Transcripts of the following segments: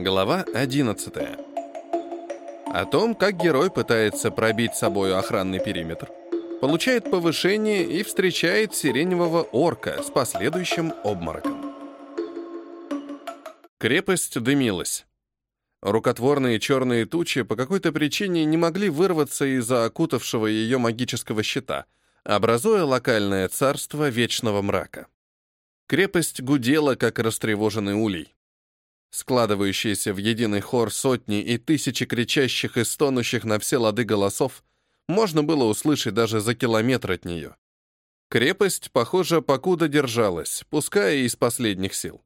Глава 11. О том, как герой пытается пробить собою охранный периметр, получает повышение и встречает сиреневого орка с последующим обмороком. Крепость дымилась. Рукотворные черные тучи по какой-то причине не могли вырваться из-за окутавшего ее магического щита, образуя локальное царство вечного мрака. Крепость гудела, как растревоженный улей. Складывающиеся в единый хор сотни и тысячи кричащих и стонущих на все лады голосов можно было услышать даже за километр от нее. Крепость, похоже, покуда держалась, пускай и из последних сил.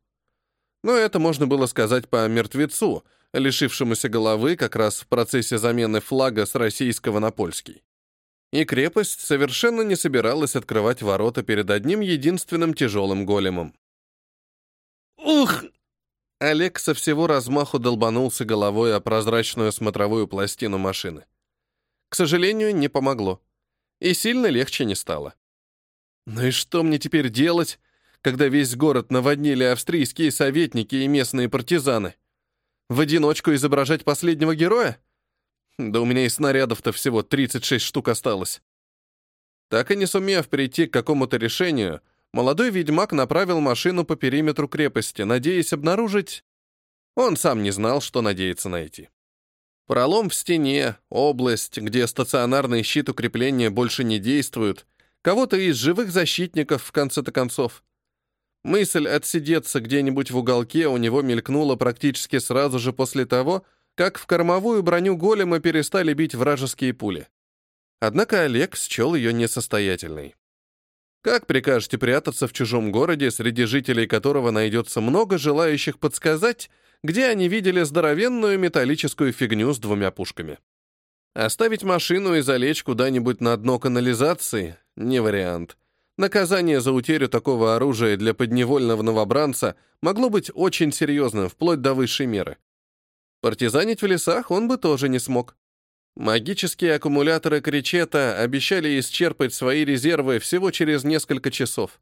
Но это можно было сказать по мертвецу, лишившемуся головы как раз в процессе замены флага с российского на польский. И крепость совершенно не собиралась открывать ворота перед одним единственным тяжелым големом. «Ух!» Олег со всего размаху долбанулся головой о прозрачную смотровую пластину машины. К сожалению, не помогло. И сильно легче не стало. Ну и что мне теперь делать, когда весь город наводнили австрийские советники и местные партизаны? В одиночку изображать последнего героя? Да у меня и снарядов-то всего 36 штук осталось. Так и не сумев прийти к какому-то решению, молодой ведьмак направил машину по периметру крепости, надеясь обнаружить... Он сам не знал, что надеется найти. Пролом в стене, область, где стационарный щит укрепления больше не действует, кого-то из живых защитников, в конце-то концов. Мысль отсидеться где-нибудь в уголке у него мелькнула практически сразу же после того, как в кормовую броню голема перестали бить вражеские пули. Однако Олег счел ее несостоятельной. Как прикажете прятаться в чужом городе, среди жителей которого найдется много желающих подсказать, где они видели здоровенную металлическую фигню с двумя пушками? Оставить машину и залечь куда-нибудь на дно канализации — не вариант. Наказание за утерю такого оружия для подневольного новобранца могло быть очень серьезным, вплоть до высшей меры. Партизанить в лесах он бы тоже не смог. Магические аккумуляторы кричета обещали исчерпать свои резервы всего через несколько часов.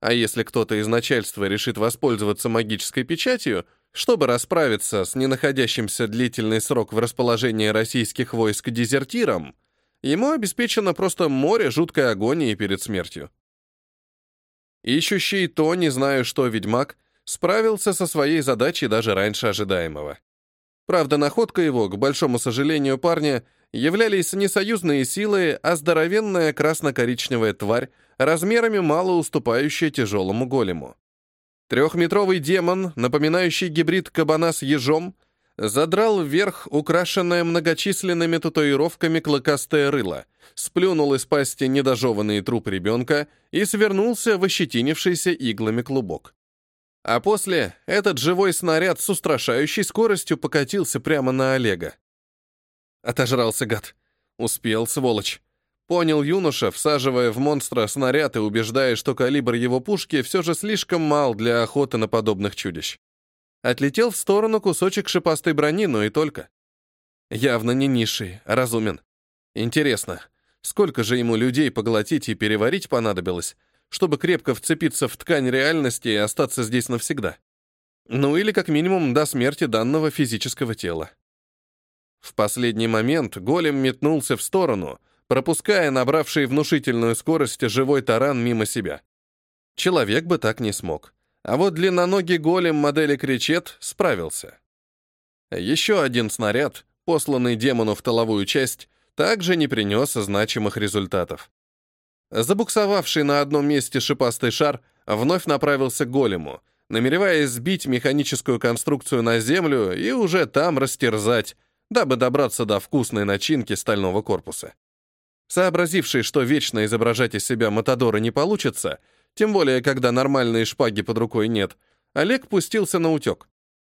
А если кто-то из начальства решит воспользоваться магической печатью, чтобы расправиться с ненаходящимся длительный срок в расположении российских войск дезертиром, ему обеспечено просто море жуткой агонии перед смертью. Ищущий то, не знаю что, ведьмак, справился со своей задачей даже раньше ожидаемого. Правда, находка его, к большому сожалению парня, являлись не союзные силы, а здоровенная красно-коричневая тварь, размерами мало уступающая тяжелому голему. Трехметровый демон, напоминающий гибрид кабана с ежом, задрал вверх украшенное многочисленными татуировками клыкастое рыло, сплюнул из пасти недожеванный труп ребенка и свернулся в ощетинившийся иглами клубок. А после этот живой снаряд с устрашающей скоростью покатился прямо на Олега. Отожрался гад. Успел, сволочь. Понял юноша, всаживая в монстра снаряд и убеждая, что калибр его пушки все же слишком мал для охоты на подобных чудищ. Отлетел в сторону кусочек шипастой брони, но и только. Явно не низший, а разумен. Интересно, сколько же ему людей поглотить и переварить понадобилось, чтобы крепко вцепиться в ткань реальности и остаться здесь навсегда. Ну или как минимум до смерти данного физического тела. В последний момент голем метнулся в сторону, пропуская набравший внушительную скорость живой таран мимо себя. Человек бы так не смог. А вот длинноногий голем модели Кричет справился. Еще один снаряд, посланный демону в толовую часть, также не принес значимых результатов. Забуксовавший на одном месте шипастый шар вновь направился к голему, намереваясь сбить механическую конструкцию на землю и уже там растерзать, дабы добраться до вкусной начинки стального корпуса. Сообразивший, что вечно изображать из себя Матадора не получится, тем более, когда нормальной шпаги под рукой нет, Олег пустился на утек.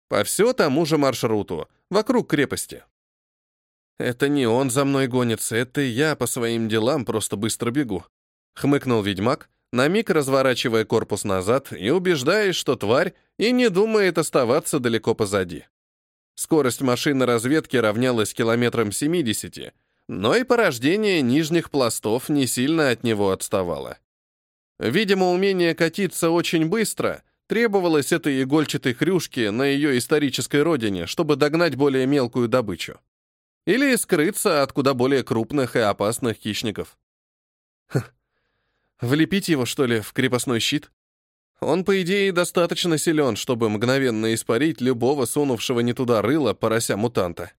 По все тому же маршруту, вокруг крепости. «Это не он за мной гонится, это я по своим делам просто быстро бегу», Хмыкнул ведьмак, на миг разворачивая корпус назад и убеждаясь, что тварь и не думает оставаться далеко позади. Скорость машины разведки равнялась километрам 70, но и порождение нижних пластов не сильно от него отставало. Видимо, умение катиться очень быстро требовалось этой игольчатой хрюшке на ее исторической родине, чтобы догнать более мелкую добычу. Или скрыться от куда более крупных и опасных хищников. Влепить его, что ли, в крепостной щит? Он, по идее, достаточно силен, чтобы мгновенно испарить любого сунувшего не туда рыла порося-мутанта.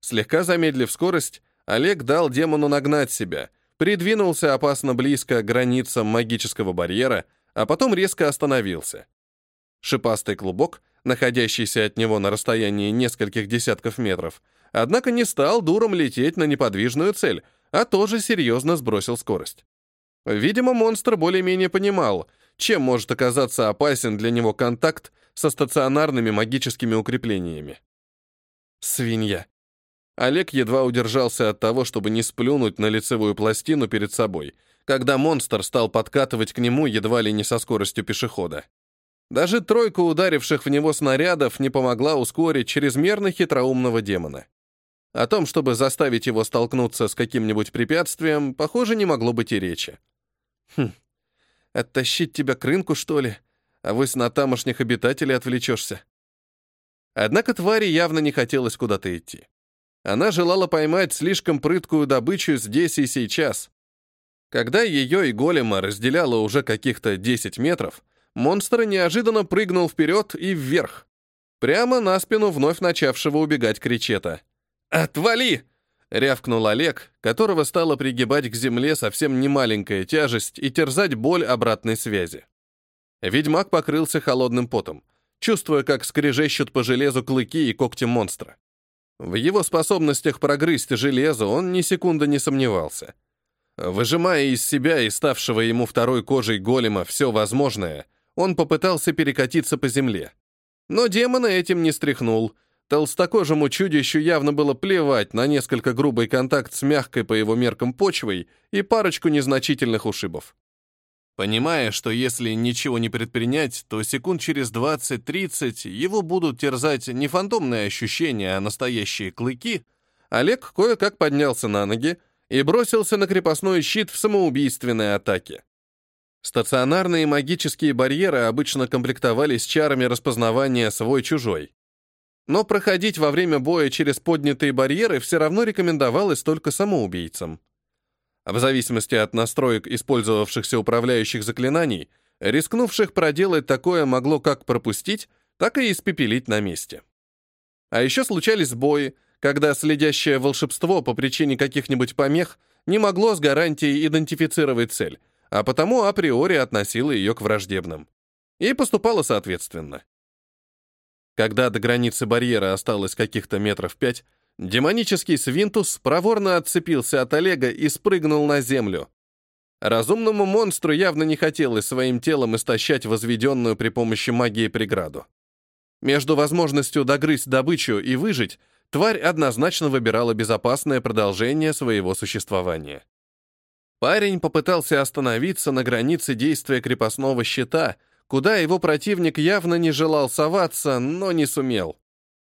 Слегка замедлив скорость, Олег дал демону нагнать себя, придвинулся опасно близко к границам магического барьера, а потом резко остановился. Шипастый клубок, находящийся от него на расстоянии нескольких десятков метров, однако не стал дуром лететь на неподвижную цель, а тоже серьезно сбросил скорость. Видимо, монстр более-менее понимал, чем может оказаться опасен для него контакт со стационарными магическими укреплениями. Свинья. Олег едва удержался от того, чтобы не сплюнуть на лицевую пластину перед собой, когда монстр стал подкатывать к нему едва ли не со скоростью пешехода. Даже тройка ударивших в него снарядов не помогла ускорить чрезмерно хитроумного демона. О том, чтобы заставить его столкнуться с каким-нибудь препятствием, похоже, не могло быть и речи. Хм, оттащить тебя к рынку, что ли? А вы с на тамошних обитателей отвлечешься. Однако твари явно не хотелось куда-то идти. Она желала поймать слишком прыткую добычу здесь и сейчас. Когда ее и голема разделяло уже каких-то 10 метров, монстр неожиданно прыгнул вперед и вверх, прямо на спину вновь начавшего убегать кричета. «Отвали!» — рявкнул Олег, которого стало пригибать к земле совсем немаленькая тяжесть и терзать боль обратной связи. Ведьмак покрылся холодным потом, чувствуя, как скрежещут по железу клыки и когти монстра. В его способностях прогрызть железо он ни секунды не сомневался. Выжимая из себя и ставшего ему второй кожей голема все возможное, он попытался перекатиться по земле. Но демона этим не стряхнул. Толстокожему чудищу явно было плевать на несколько грубый контакт с мягкой по его меркам почвой и парочку незначительных ушибов. Понимая, что если ничего не предпринять, то секунд через 20-30 его будут терзать не фантомные ощущения, а настоящие клыки, Олег кое-как поднялся на ноги и бросился на крепостной щит в самоубийственной атаке. Стационарные магические барьеры обычно комплектовались чарами распознавания свой-чужой. Но проходить во время боя через поднятые барьеры все равно рекомендовалось только самоубийцам. В зависимости от настроек использовавшихся управляющих заклинаний, рискнувших проделать такое могло как пропустить, так и испепелить на месте. А еще случались бои, когда следящее волшебство по причине каких-нибудь помех не могло с гарантией идентифицировать цель, а потому априори относило ее к враждебным. И поступало соответственно. Когда до границы барьера осталось каких-то метров пять, Демонический свинтус проворно отцепился от Олега и спрыгнул на землю. Разумному монстру явно не хотелось своим телом истощать возведенную при помощи магии преграду. Между возможностью догрызть добычу и выжить, тварь однозначно выбирала безопасное продолжение своего существования. Парень попытался остановиться на границе действия крепостного щита, куда его противник явно не желал соваться, но не сумел.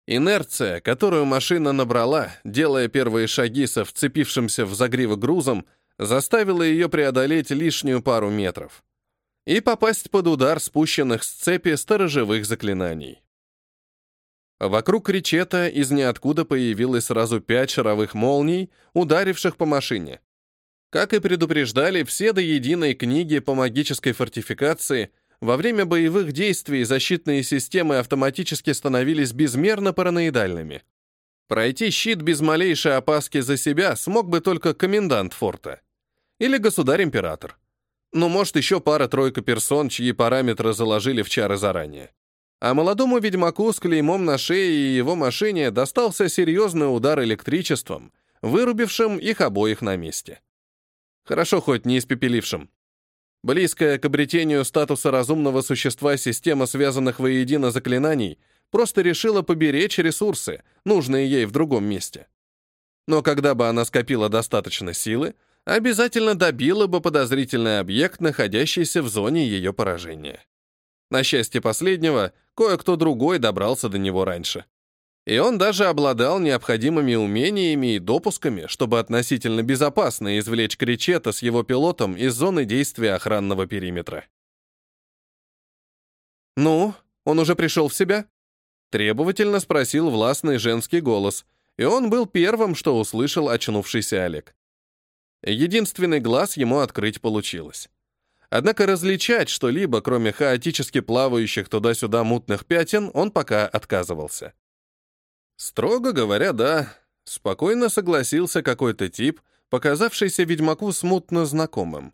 Инерция, которую машина набрала, делая первые шаги со вцепившимся в загривок грузом, заставила ее преодолеть лишнюю пару метров и попасть под удар спущенных с цепи сторожевых заклинаний. Вокруг кричета из ниоткуда появилось сразу пять шаровых молний, ударивших по машине. Как и предупреждали все до единой книги по магической фортификации — во время боевых действий защитные системы автоматически становились безмерно параноидальными. Пройти щит без малейшей опаски за себя смог бы только комендант форта. Или государь-император. Ну, может, еще пара-тройка персон, чьи параметры заложили в чары заранее. А молодому ведьмаку с клеймом на шее и его машине достался серьезный удар электричеством, вырубившим их обоих на месте. Хорошо хоть не испепелившим. Близкая к обретению статуса разумного существа система связанных воедино заклинаний просто решила поберечь ресурсы, нужные ей в другом месте. Но когда бы она скопила достаточно силы, обязательно добила бы подозрительный объект, находящийся в зоне ее поражения. На счастье последнего, кое-кто другой добрался до него раньше. И он даже обладал необходимыми умениями и допусками, чтобы относительно безопасно извлечь кричета с его пилотом из зоны действия охранного периметра. «Ну, он уже пришел в себя?» Требовательно спросил властный женский голос, и он был первым, что услышал очнувшийся Олег. Единственный глаз ему открыть получилось. Однако различать что-либо, кроме хаотически плавающих туда-сюда мутных пятен, он пока отказывался. Строго говоря, да, спокойно согласился какой-то тип, показавшийся ведьмаку смутно знакомым.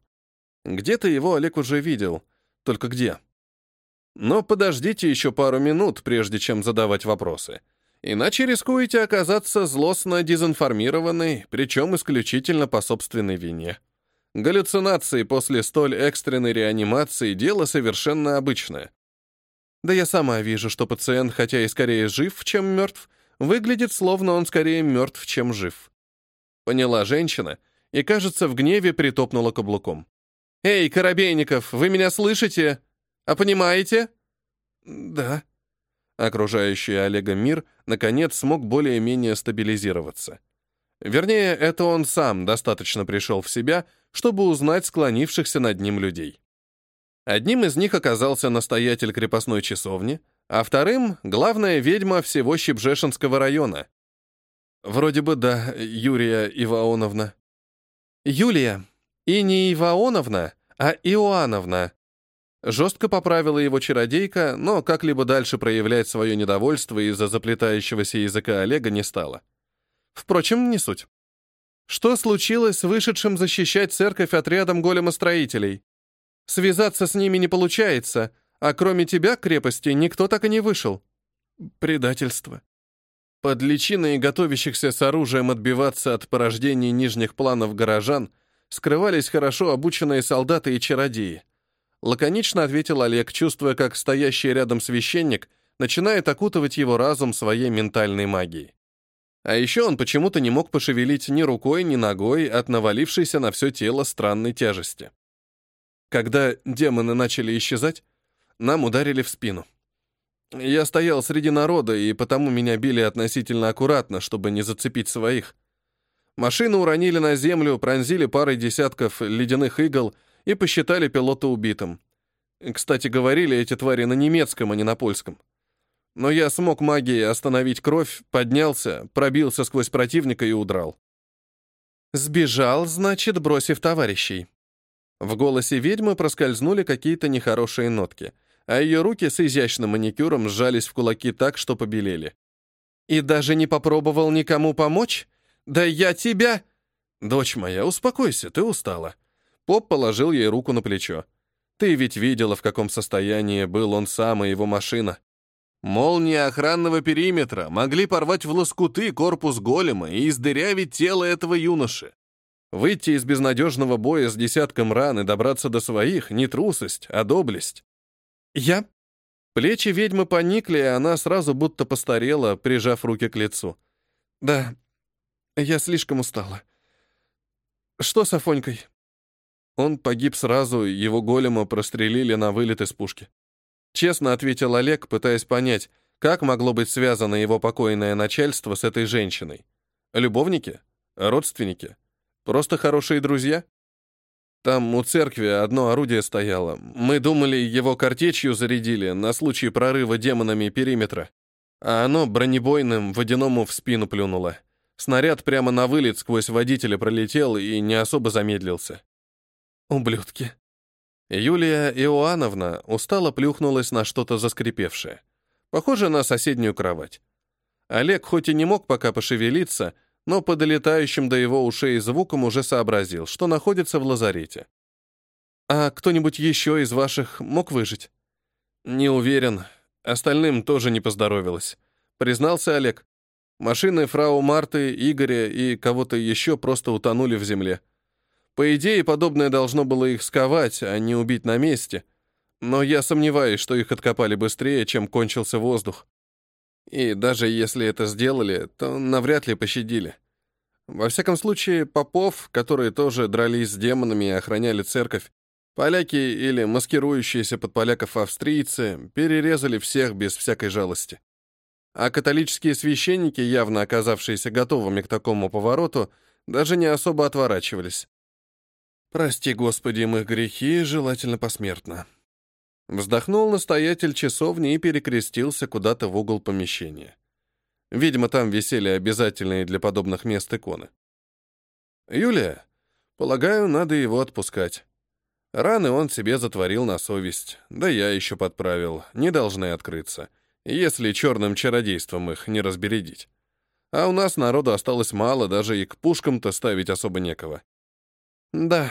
Где-то его Олег уже видел, только где? Но подождите еще пару минут, прежде чем задавать вопросы. Иначе рискуете оказаться злостно дезинформированной, причем исключительно по собственной вине. Галлюцинации после столь экстренной реанимации – дело совершенно обычное. Да я сама вижу, что пациент, хотя и скорее жив, чем мертв, выглядит, словно он скорее мертв, чем жив. Поняла женщина и, кажется, в гневе притопнула каблуком. «Эй, Коробейников, вы меня слышите? А понимаете?» «Да». Окружающий Олега мир, наконец, смог более-менее стабилизироваться. Вернее, это он сам достаточно пришел в себя, чтобы узнать склонившихся над ним людей. Одним из них оказался настоятель крепостной часовни, а вторым — главная ведьма всего Щебжешинского района. Вроде бы да, Юрия Иваоновна. Юлия. И не Иваоновна, а Иоанновна. Жестко поправила его чародейка, но как-либо дальше проявлять свое недовольство из-за заплетающегося языка Олега не стала. Впрочем, не суть. Что случилось с вышедшим защищать церковь отрядом големостроителей? Связаться с ними не получается, а кроме тебя крепости никто так и не вышел. Предательство. Под личиной готовящихся с оружием отбиваться от порождений нижних планов горожан скрывались хорошо обученные солдаты и чародеи. Лаконично ответил Олег, чувствуя, как стоящий рядом священник начинает окутывать его разум своей ментальной магией. А еще он почему-то не мог пошевелить ни рукой, ни ногой от навалившейся на все тело странной тяжести. Когда демоны начали исчезать, нам ударили в спину. Я стоял среди народа, и потому меня били относительно аккуратно, чтобы не зацепить своих. Машину уронили на землю, пронзили парой десятков ледяных игл и посчитали пилота убитым. Кстати, говорили эти твари на немецком, а не на польском. Но я смог магией остановить кровь, поднялся, пробился сквозь противника и удрал. Сбежал, значит, бросив товарищей. В голосе ведьмы проскользнули какие-то нехорошие нотки, а ее руки с изящным маникюром сжались в кулаки так, что побелели. «И даже не попробовал никому помочь? Да я тебя...» «Дочь моя, успокойся, ты устала». Поп положил ей руку на плечо. «Ты ведь видела, в каком состоянии был он сам и его машина. Молнии охранного периметра могли порвать в лоскуты корпус голема и издырявить тело этого юноши. Выйти из безнадежного боя с десятком ран и добраться до своих — не трусость, а доблесть. Я? Плечи ведьмы поникли, и она сразу будто постарела, прижав руки к лицу. Да, я слишком устала. Что с Афонькой? Он погиб сразу, его голема прострелили на вылет из пушки. Честно ответил Олег, пытаясь понять, как могло быть связано его покойное начальство с этой женщиной. Любовники? Родственники? Просто хорошие друзья? Там у церкви одно орудие стояло. Мы думали, его картечью зарядили на случай прорыва демонами периметра. А оно бронебойным водяному в спину плюнуло. Снаряд прямо на вылет сквозь водителя пролетел и не особо замедлился. «Ублюдки», Юлия Иоанновна устало плюхнулась на что-то заскрипевшее. Похоже на соседнюю кровать. Олег хоть и не мог пока пошевелиться, но по долетающим до его ушей звукам уже сообразил, что находится в лазарете. «А кто-нибудь еще из ваших мог выжить?» «Не уверен. Остальным тоже не поздоровилось», — признался Олег. Машины фрау Марты, Игоря и кого-то еще просто утонули в земле. По идее, подобное должно было их сковать, а не убить на месте. Но я сомневаюсь, что их откопали быстрее, чем кончился воздух. И даже если это сделали, то навряд ли пощадили. Во всяком случае, попов, которые тоже дрались с демонами и охраняли церковь, поляки или маскирующиеся под поляков австрийцы перерезали всех без всякой жалости. А католические священники, явно оказавшиеся готовыми к такому повороту, даже не особо отворачивались. Прости, Господи, мы грехи, желательно посмертно. Вздохнул настоятель часовни и перекрестился куда-то в угол помещения. Видимо, там висели обязательные для подобных мест иконы. «Юлия, полагаю, надо его отпускать. Раны он себе затворил на совесть, да я еще подправил, не должны открыться, если черным чародейством их не разбередить. А у нас народу осталось мало, даже и к пушкам-то ставить особо некого. Да,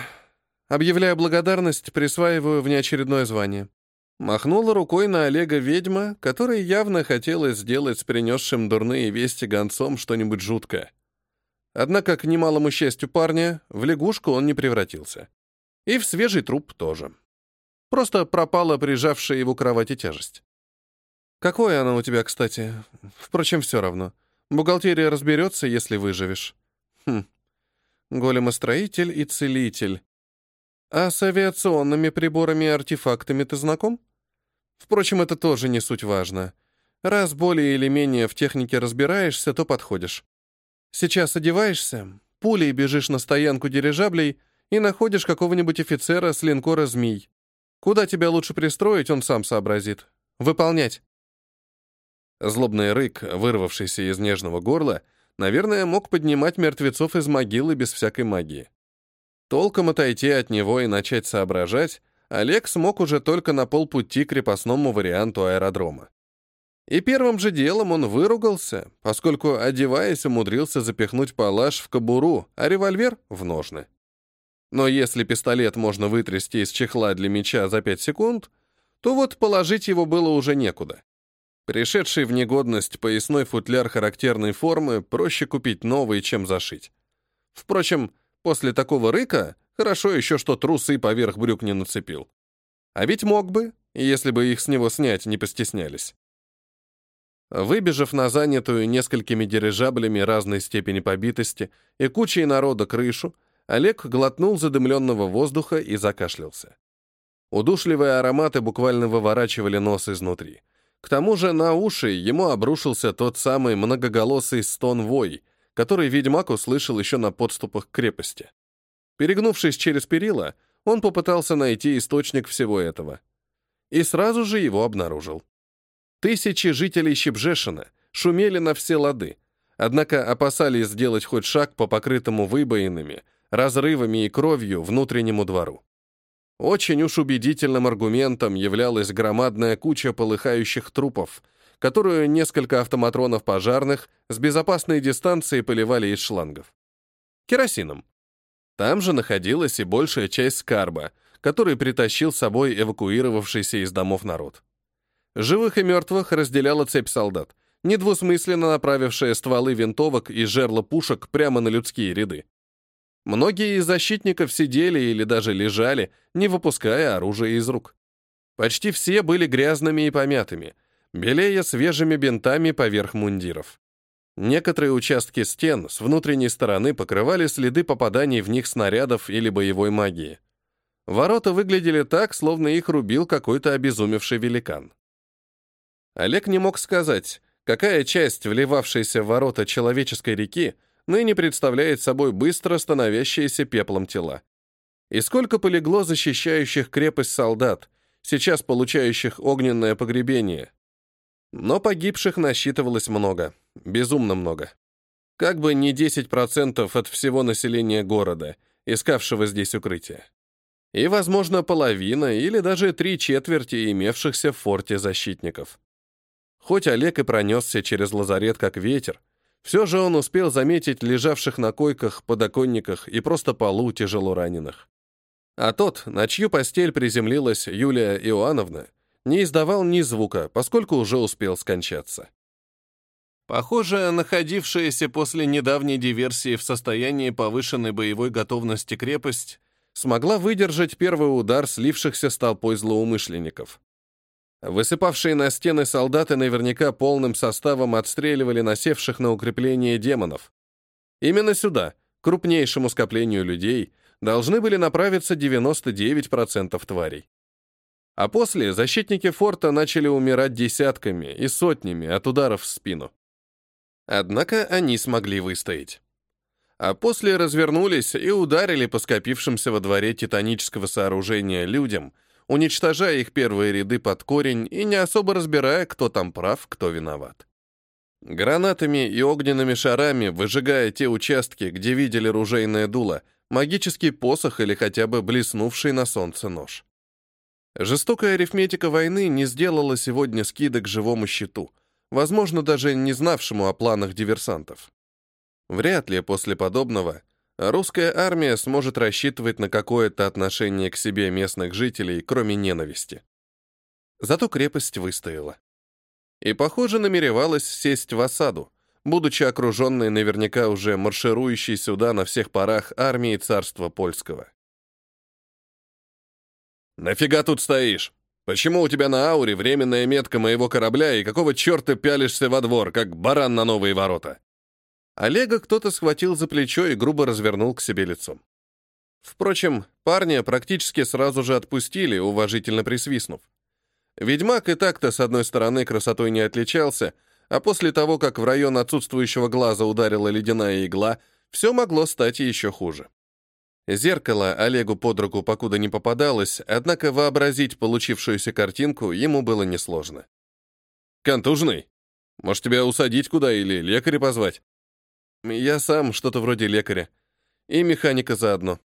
объявляю благодарность, присваиваю внеочередное звание. Махнула рукой на Олега ведьма, которой явно хотелось сделать с принесшим дурные вести гонцом что-нибудь жуткое. Однако, к немалому счастью парня, в лягушку он не превратился. И в свежий труп тоже. Просто пропала прижавшая его к кровати тяжесть. Какое оно у тебя, кстати? Впрочем, все равно. Бухгалтерия разберется, если выживешь. Хм. Големостроитель и целитель. А с авиационными приборами и артефактами ты знаком? Впрочем, это тоже не суть важно. Раз более или менее в технике разбираешься, то подходишь. Сейчас одеваешься, пулей бежишь на стоянку дирижаблей и находишь какого-нибудь офицера с линкора «Змей». Куда тебя лучше пристроить, он сам сообразит. Выполнять. Злобный рык, вырвавшийся из нежного горла, наверное, мог поднимать мертвецов из могилы без всякой магии. Толком отойти от него и начать соображать Олег смог уже только на полпути к крепостному варианту аэродрома. И первым же делом он выругался, поскольку, одеваясь, умудрился запихнуть палаш в кобуру, а револьвер — в ножны. Но если пистолет можно вытрясти из чехла для меча за 5 секунд, то вот положить его было уже некуда. Пришедший в негодность поясной футляр характерной формы проще купить новый, чем зашить. Впрочем, после такого рыка хорошо еще, что трусы поверх брюк не нацепил. А ведь мог бы, если бы их с него снять не постеснялись. Выбежав на занятую несколькими дирижаблями разной степени побитости и кучей народа крышу, Олег глотнул задымленного воздуха и закашлялся. Удушливые ароматы буквально выворачивали нос изнутри. К тому же на уши ему обрушился тот самый многоголосый стон-вой, который ведьмак услышал еще на подступах к крепости. Перегнувшись через перила, он попытался найти источник всего этого. И сразу же его обнаружил. Тысячи жителей Щебжешина шумели на все лады, однако опасались сделать хоть шаг по покрытому выбоинами, разрывами и кровью внутреннему двору. Очень уж убедительным аргументом являлась громадная куча полыхающих трупов, которую несколько автоматронов пожарных с безопасной дистанции поливали из шлангов. Керосином. Там же находилась и большая часть скарба, который притащил с собой эвакуировавшийся из домов народ. Живых и мертвых разделяла цепь солдат, недвусмысленно направившая стволы винтовок и жерла пушек прямо на людские ряды. Многие из защитников сидели или даже лежали, не выпуская оружие из рук. Почти все были грязными и помятыми, белея свежими бинтами поверх мундиров. Некоторые участки стен с внутренней стороны покрывали следы попаданий в них снарядов или боевой магии. Ворота выглядели так, словно их рубил какой-то обезумевший великан. Олег не мог сказать, какая часть вливавшейся в ворота человеческой реки ныне представляет собой быстро становящиеся пеплом тела. И сколько полегло защищающих крепость солдат, сейчас получающих огненное погребение. Но погибших насчитывалось много, безумно много. Как бы не 10% от всего населения города, искавшего здесь укрытие. И, возможно, половина или даже три четверти имевшихся в форте защитников. Хоть Олег и пронесся через лазарет как ветер, все же он успел заметить лежавших на койках, подоконниках и просто полу тяжело раненых. А тот, на чью постель приземлилась Юлия Иоанновна, не издавал ни звука, поскольку уже успел скончаться. Похоже, находившаяся после недавней диверсии в состоянии повышенной боевой готовности крепость смогла выдержать первый удар слившихся с толпой злоумышленников. Высыпавшие на стены солдаты наверняка полным составом отстреливали насевших на укрепление демонов. Именно сюда, к крупнейшему скоплению людей, должны были направиться 99% тварей. А после защитники форта начали умирать десятками и сотнями от ударов в спину. Однако они смогли выстоять. А после развернулись и ударили по скопившимся во дворе титанического сооружения людям — уничтожая их первые ряды под корень и не особо разбирая, кто там прав, кто виноват. Гранатами и огненными шарами, выжигая те участки, где видели ружейное дуло, магический посох или хотя бы блеснувший на солнце нож. Жестокая арифметика войны не сделала сегодня скидок живому щиту, возможно, даже не знавшему о планах диверсантов. Вряд ли после подобного русская армия сможет рассчитывать на какое-то отношение к себе местных жителей, кроме ненависти. Зато крепость выстояла. И, похоже, намеревалась сесть в осаду, будучи окруженной наверняка уже марширующей сюда на всех парах армией царства польского. «Нафига тут стоишь? Почему у тебя на ауре временная метка моего корабля и какого черта пялишься во двор, как баран на новые ворота?» Олега кто-то схватил за плечо и грубо развернул к себе лицом. Впрочем, парня практически сразу же отпустили, уважительно присвистнув. Ведьмак и так-то, с одной стороны, красотой не отличался, а после того, как в район отсутствующего глаза ударила ледяная игла, все могло стать еще хуже. Зеркало Олегу под руку покуда не попадалось, однако вообразить получившуюся картинку ему было несложно. «Контужный? Может, тебя усадить куда или лекаря позвать?» «Я сам что-то вроде лекаря. И механика заодно».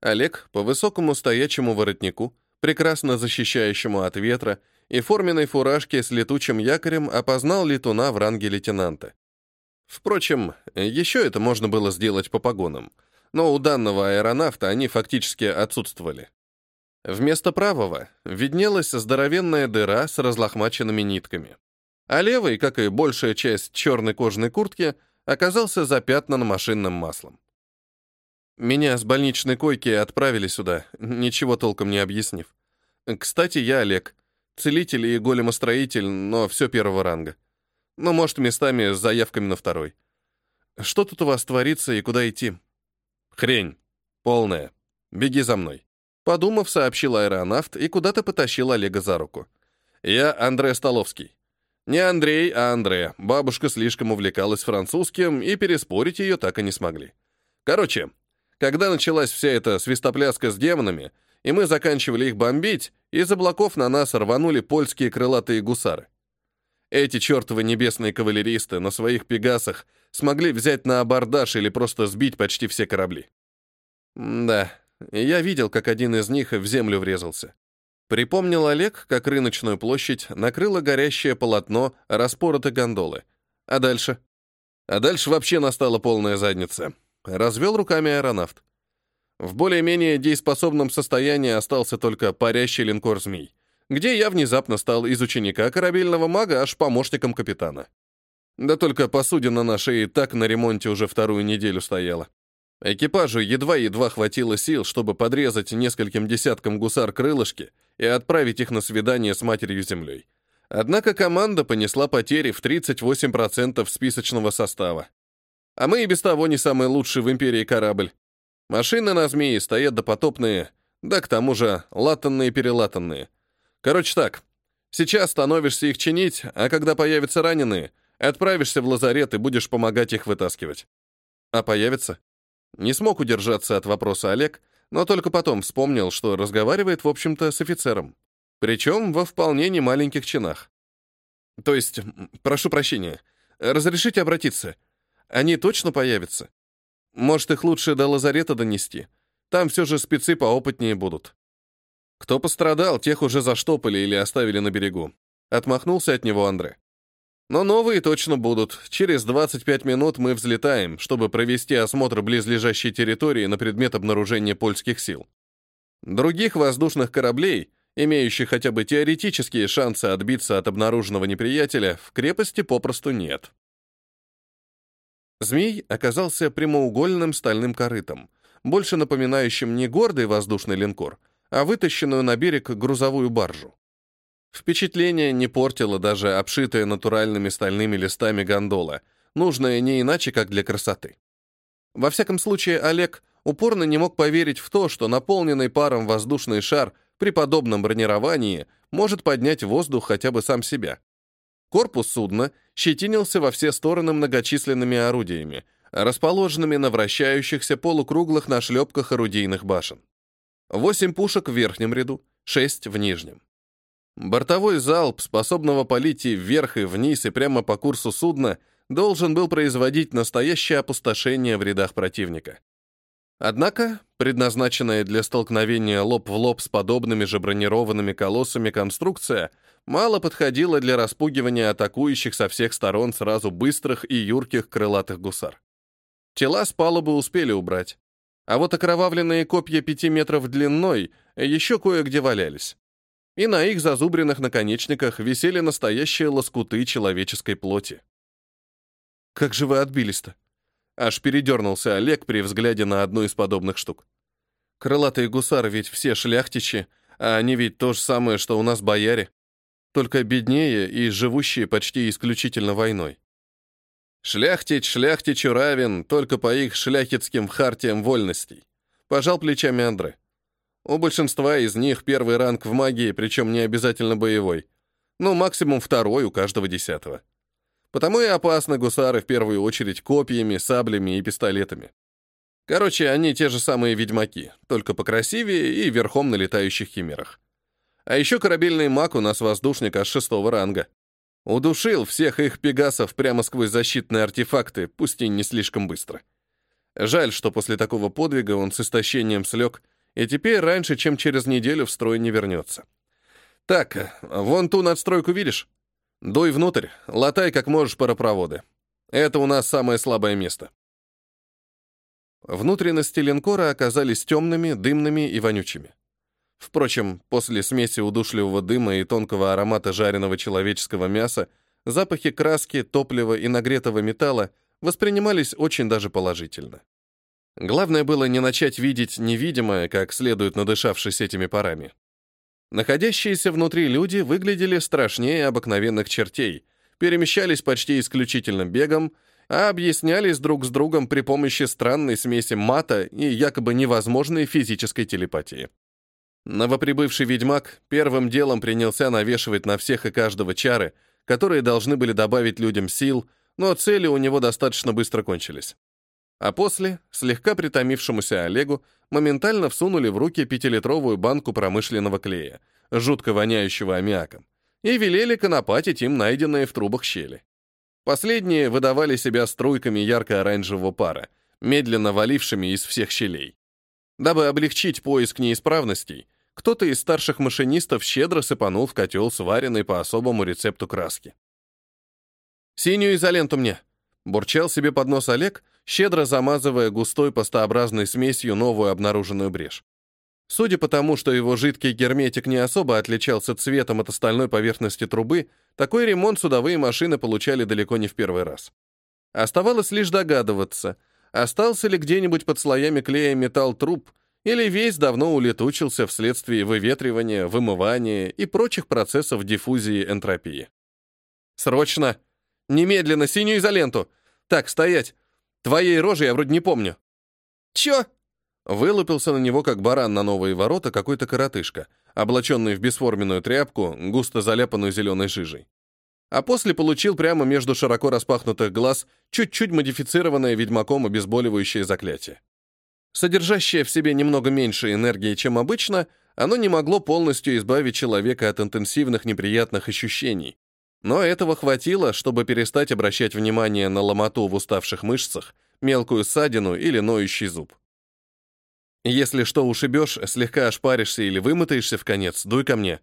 Олег по высокому стоячему воротнику прекрасно защищающему от ветра, и форменной фуражке с летучим якорем опознал летуна в ранге лейтенанта. Впрочем, еще это можно было сделать по погонам, но у данного аэронавта они фактически отсутствовали. Вместо правого виднелась здоровенная дыра с разлохмаченными нитками. А левый, как и большая часть черной кожаной куртки, оказался запятнан машинным маслом. Меня с больничной койки отправили сюда, ничего толком не объяснив. Кстати, я Олег. Целитель и големостроитель, но все первого ранга. Ну, может, местами с заявками на второй. Что тут у вас творится и куда идти? Хрень. Полная. Беги за мной. Подумав, сообщил аэронавт и куда-то потащил Олега за руку. Я Андрей Столовский. Не Андрей, а Андрея. Бабушка слишком увлекалась французским, и переспорить ее так и не смогли. Короче, когда началась вся эта свистопляска с демонами, и мы заканчивали их бомбить, из облаков на нас рванули польские крылатые гусары. Эти чертовы небесные кавалеристы на своих пегасах смогли взять на абордаж или просто сбить почти все корабли. Да, я видел, как один из них в землю врезался. Припомнил Олег, как рыночную площадь накрыло горящее полотно распороты гондолы. А дальше? А дальше вообще настала полная задница. Развел руками аэронавт. В более-менее дееспособном состоянии остался только парящий линкор «Змей», где я внезапно стал из ученика корабельного мага аж помощником капитана. Да только посудина на шее так на ремонте уже вторую неделю стояла. Экипажу едва-едва хватило сил, чтобы подрезать нескольким десяткам гусар крылышки и отправить их на свидание с матерью-землей. Однако команда понесла потери в 38% списочного состава. А мы и без того не самый лучший в империи корабль. Машины на змеи стоят допотопные, да к тому же латанные-перелатанные. Короче так, сейчас становишься их чинить, а когда появятся раненые, отправишься в лазарет и будешь помогать их вытаскивать. А появится? Не смог удержаться от вопроса Олег, но только потом вспомнил, что разговаривает, в общем-то, с офицером. Причем во вполне немаленьких чинах. То есть, прошу прощения, разрешите обратиться — они точно появятся? Может, их лучше до лазарета донести? Там все же спецы поопытнее будут. Кто пострадал, тех уже заштопали или оставили на берегу. Отмахнулся от него Андре. Но новые точно будут. Через 25 минут мы взлетаем, чтобы провести осмотр близлежащей территории на предмет обнаружения польских сил. Других воздушных кораблей, имеющих хотя бы теоретические шансы отбиться от обнаруженного неприятеля, в крепости попросту нет. Змей оказался прямоугольным стальным корытом, больше напоминающим не гордый воздушный линкор, а вытащенную на берег грузовую баржу. Впечатление не портило даже обшитая натуральными стальными листами гондола, нужная не иначе, как для красоты. Во всяком случае, Олег упорно не мог поверить в то, что наполненный паром воздушный шар при подобном бронировании может поднять в воздух хотя бы сам себя. Корпус судна щетинился во все стороны многочисленными орудиями, расположенными на вращающихся полукруглых нашлепках орудийных башен. Восемь пушек в верхнем ряду, шесть в нижнем. Бортовой залп, способного полить и вверх, и вниз, и прямо по курсу судна, должен был производить настоящее опустошение в рядах противника. Однако, предназначенная для столкновения лоб в лоб с подобными же бронированными колоссами конструкция мало подходила для распугивания атакующих со всех сторон сразу быстрых и юрких крылатых гусар. Тела с палубы успели убрать. А вот окровавленные копья пяти метров длиной еще кое-где валялись. И на их зазубренных наконечниках висели настоящие лоскуты человеческой плоти. «Как же вы отбились-то?» Аж передернулся Олег при взгляде на одну из подобных штук. Крылатые гусары ведь все шляхтичи, а они ведь то же самое, что у нас бояре. Только беднее и живущие почти исключительно войной. Шляхтич шляхтичу равен только по их шляхетским хартиям вольностей. Пожал плечами Андре. У большинства из них первый ранг в магии, причем не обязательно боевой. Ну, максимум второй у каждого десятого. Потому и опасны гусары в первую очередь копьями, саблями и пистолетами. Короче, они те же самые ведьмаки, только покрасивее и верхом на летающих химерах. А еще корабельный маг у нас воздушник аж шестого ранга. Удушил всех их пегасов прямо сквозь защитные артефакты, пусть и не слишком быстро. Жаль, что после такого подвига он с истощением слег, и теперь раньше, чем через неделю в строй не вернется. Так, вон ту надстройку видишь? Дуй внутрь, латай как можешь паропроводы. Это у нас самое слабое место. Внутренности линкора оказались темными, дымными и вонючими. Впрочем, после смеси удушливого дыма и тонкого аромата жареного человеческого мяса, запахи краски, топлива и нагретого металла воспринимались очень даже положительно. Главное было не начать видеть невидимое, как следует надышавшись этими парами. Находящиеся внутри люди выглядели страшнее обыкновенных чертей, перемещались почти исключительно бегом, а объяснялись друг с другом при помощи странной смеси мата и якобы невозможной физической телепатии. Новоприбывший ведьмак первым делом принялся навешивать на всех и каждого чары, которые должны были добавить людям сил, но цели у него достаточно быстро кончились. А после, слегка притомившемуся Олегу, моментально всунули в руки пятилитровую банку промышленного клея, жутко воняющего аммиаком, и велели конопатить им найденные в трубах щели. Последние выдавали себя струйками ярко-оранжевого пара, медленно валившими из всех щелей. Дабы облегчить поиск неисправностей, кто-то из старших машинистов щедро сыпанул в котел сваренный по особому рецепту краски. «Синюю изоленту мне!» — бурчал себе под нос Олег, щедро замазывая густой пастообразной смесью новую обнаруженную брешь. Судя по тому, что его жидкий герметик не особо отличался цветом от остальной поверхности трубы, такой ремонт судовые машины получали далеко не в первый раз. Оставалось лишь догадываться, остался ли где-нибудь под слоями клея металл труб, или весь давно улетучился вследствие выветривания, вымывания и прочих процессов диффузии энтропии. «Срочно! Немедленно синюю изоленту! Так, стоять! Твоей рожи я вроде не помню». «Чё?» Вылупился на него, как баран на новые ворота, какой-то коротышка, облаченный в бесформенную тряпку, густо заляпанную зеленой жижей. А после получил прямо между широко распахнутых глаз чуть-чуть модифицированное ведьмаком обезболивающее заклятие. Содержащее в себе немного меньше энергии, чем обычно, оно не могло полностью избавить человека от интенсивных неприятных ощущений, но этого хватило, чтобы перестать обращать внимание на ломоту в уставших мышцах, мелкую ссадину или ноющий зуб. Если что ушибешь, слегка ошпаришься или вымотаешься в конец, дуй ко мне.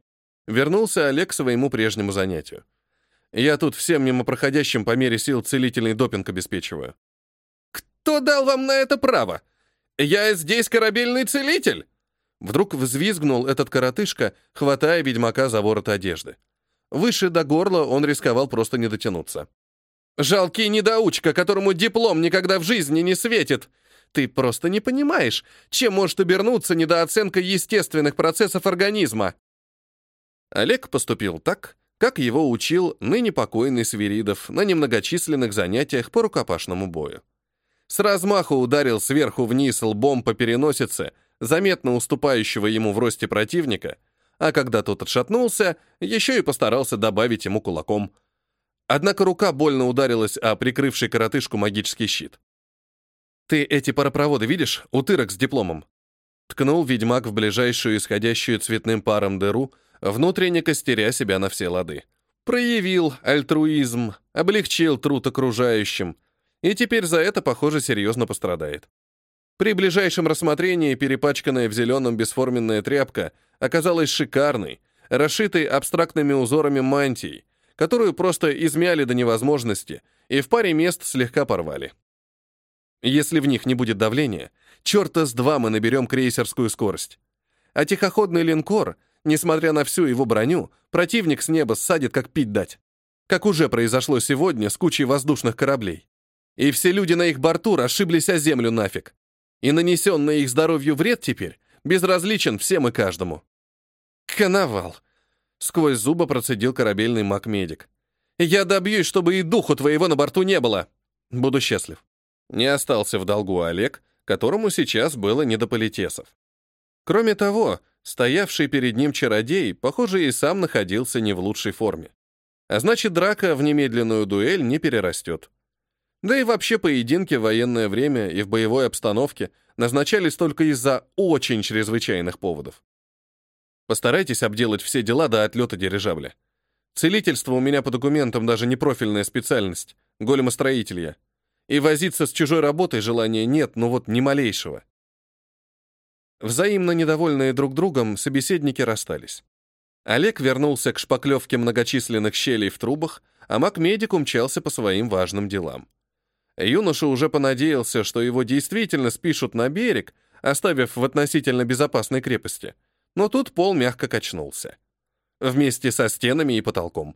Вернулся Олег к своему прежнему занятию. Я тут всем мимо проходящим по мере сил целительный допинг обеспечиваю. «Кто дал вам на это право? Я здесь корабельный целитель!» Вдруг взвизгнул этот коротышка, хватая ведьмака за ворот одежды. Выше до горла он рисковал просто не дотянуться. «Жалкий недоучка, которому диплом никогда в жизни не светит! Ты просто не понимаешь, чем может обернуться недооценка естественных процессов организма!» Олег поступил так, как его учил ныне покойный Свиридов на немногочисленных занятиях по рукопашному бою. С размаху ударил сверху вниз лбом по переносице, заметно уступающего ему в росте противника — а когда тот отшатнулся, еще и постарался добавить ему кулаком. Однако рука больно ударилась о прикрывший коротышку магический щит. «Ты эти паропроводы видишь? Утырок с дипломом?» Ткнул ведьмак в ближайшую исходящую цветным паром дыру, внутренне костеря себя на все лады. Проявил альтруизм, облегчил труд окружающим, и теперь за это, похоже, серьезно пострадает. При ближайшем рассмотрении перепачканная в зеленом бесформенная тряпка оказалась шикарной, расшитой абстрактными узорами мантией, которую просто измяли до невозможности и в паре мест слегка порвали. Если в них не будет давления, черта с два мы наберем крейсерскую скорость. А тихоходный линкор, несмотря на всю его броню, противник с неба ссадит, как пить дать. Как уже произошло сегодня с кучей воздушных кораблей. И все люди на их борту расшиблись о землю нафиг. И нанесенный их здоровью вред теперь безразличен всем и каждому. Коновал. Сквозь зубы процедил корабельный маг-медик. Я добьюсь, чтобы и духу твоего на борту не было. Буду счастлив. Не остался в долгу Олег, которому сейчас было не до политесов. Кроме того, стоявший перед ним чародей, похоже, и сам находился не в лучшей форме. А значит, драка в немедленную дуэль не перерастет. Да и вообще поединки в военное время и в боевой обстановке назначались только из-за очень чрезвычайных поводов. Постарайтесь обделать все дела до отлета дирижабля. Целительство у меня по документам даже не профильная специальность, големостроитель я. И возиться с чужой работой желания нет, ну вот ни малейшего. Взаимно недовольные друг другом, собеседники расстались. Олег вернулся к шпаклевке многочисленных щелей в трубах, а маг-медик умчался по своим важным делам. Юноша уже понадеялся, что его действительно спишут на берег, оставив в относительно безопасной крепости. Но тут пол мягко качнулся. Вместе со стенами и потолком.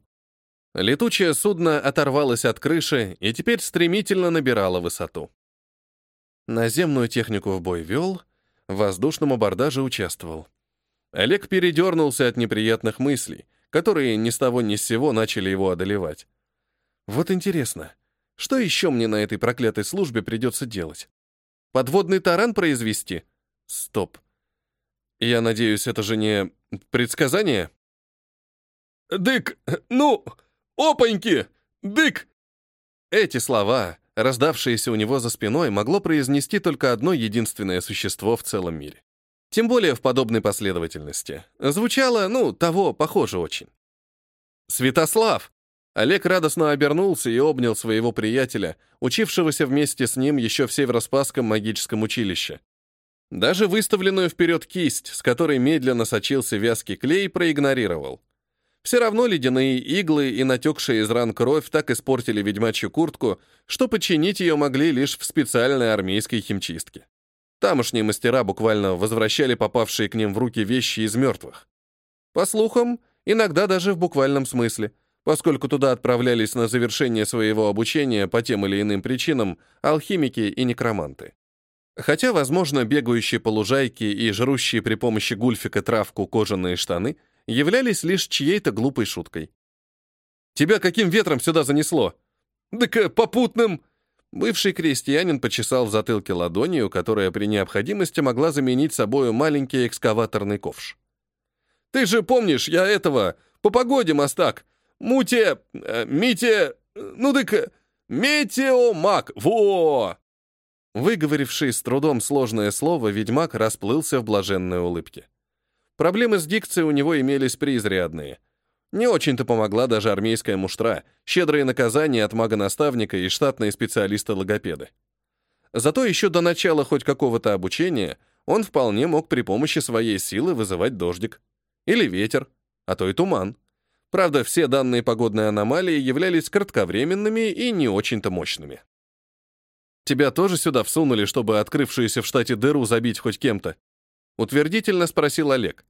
Летучее судно оторвалось от крыши и теперь стремительно набирало высоту. Наземную технику в бой вел, в воздушном абордаже участвовал. Олег передернулся от неприятных мыслей, которые ни с того ни с сего начали его одолевать. Вот интересно, что еще мне на этой проклятой службе придется делать? Подводный таран произвести? Стоп. Я надеюсь, это же не предсказание? «Дык, ну, опаньки! Дык!» Эти слова, раздавшиеся у него за спиной, могло произнести только одно единственное существо в целом мире. Тем более в подобной последовательности. Звучало, ну, того, похоже очень. «Святослав!» Олег радостно обернулся и обнял своего приятеля, учившегося вместе с ним еще в Североспасском магическом училище. Даже выставленную вперед кисть, с которой медленно сочился вязкий клей, проигнорировал. Все равно ледяные иглы и натекшая из ран кровь так испортили ведьмачью куртку, что починить ее могли лишь в специальной армейской химчистке. Тамошние мастера буквально возвращали попавшие к ним в руки вещи из мертвых. По слухам, иногда даже в буквальном смысле – поскольку туда отправлялись на завершение своего обучения по тем или иным причинам алхимики и некроманты. Хотя, возможно, бегающие по лужайке и жрущие при помощи гульфика травку кожаные штаны являлись лишь чьей-то глупой шуткой. «Тебя каким ветром сюда занесло?» «Так попутным!» Бывший крестьянин почесал в затылке ладонью, которая при необходимости могла заменить собою маленький экскаваторный ковш. «Ты же помнишь, я этого, по погоде, мастак, Муте... Э, Мите... Ну дык... Метеомаг! Во!» Выговоривший с трудом сложное слово, ведьмак расплылся в блаженной улыбке. Проблемы с дикцией у него имелись преизрядные. Не очень-то помогла даже армейская муштра, щедрые наказания от мага-наставника и штатные специалисты-логопеды. Зато еще до начала хоть какого-то обучения он вполне мог при помощи своей силы вызывать дождик. Или ветер, а то и туман. Правда, все данные погодные аномалии являлись кратковременными и не очень-то мощными. «Тебя тоже сюда всунули, чтобы открывшуюся в штате дыру забить хоть кем-то?» Утвердительно спросил Олег.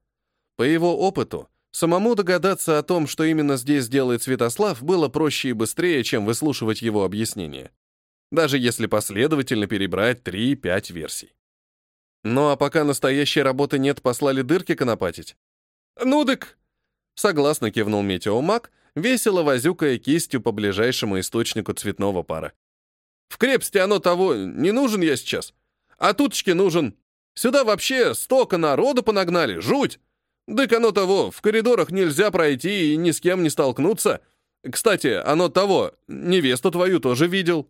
По его опыту, самому догадаться о том, что именно здесь делает Святослав, было проще и быстрее, чем выслушивать его объяснение. Даже если последовательно перебрать 3-5 версий. Ну а пока настоящей работы нет, послали дырки конопатить? «Ну дык, Согласно кивнул метеомаг, весело возюкая кистью по ближайшему источнику цветного пара. В крепости оно того, не нужен я сейчас. А туточки нужен. Сюда вообще столько народу понагнали, жуть. Дык оно того, в коридорах нельзя пройти и ни с кем не столкнуться. Кстати, оно того, невесту твою тоже видел.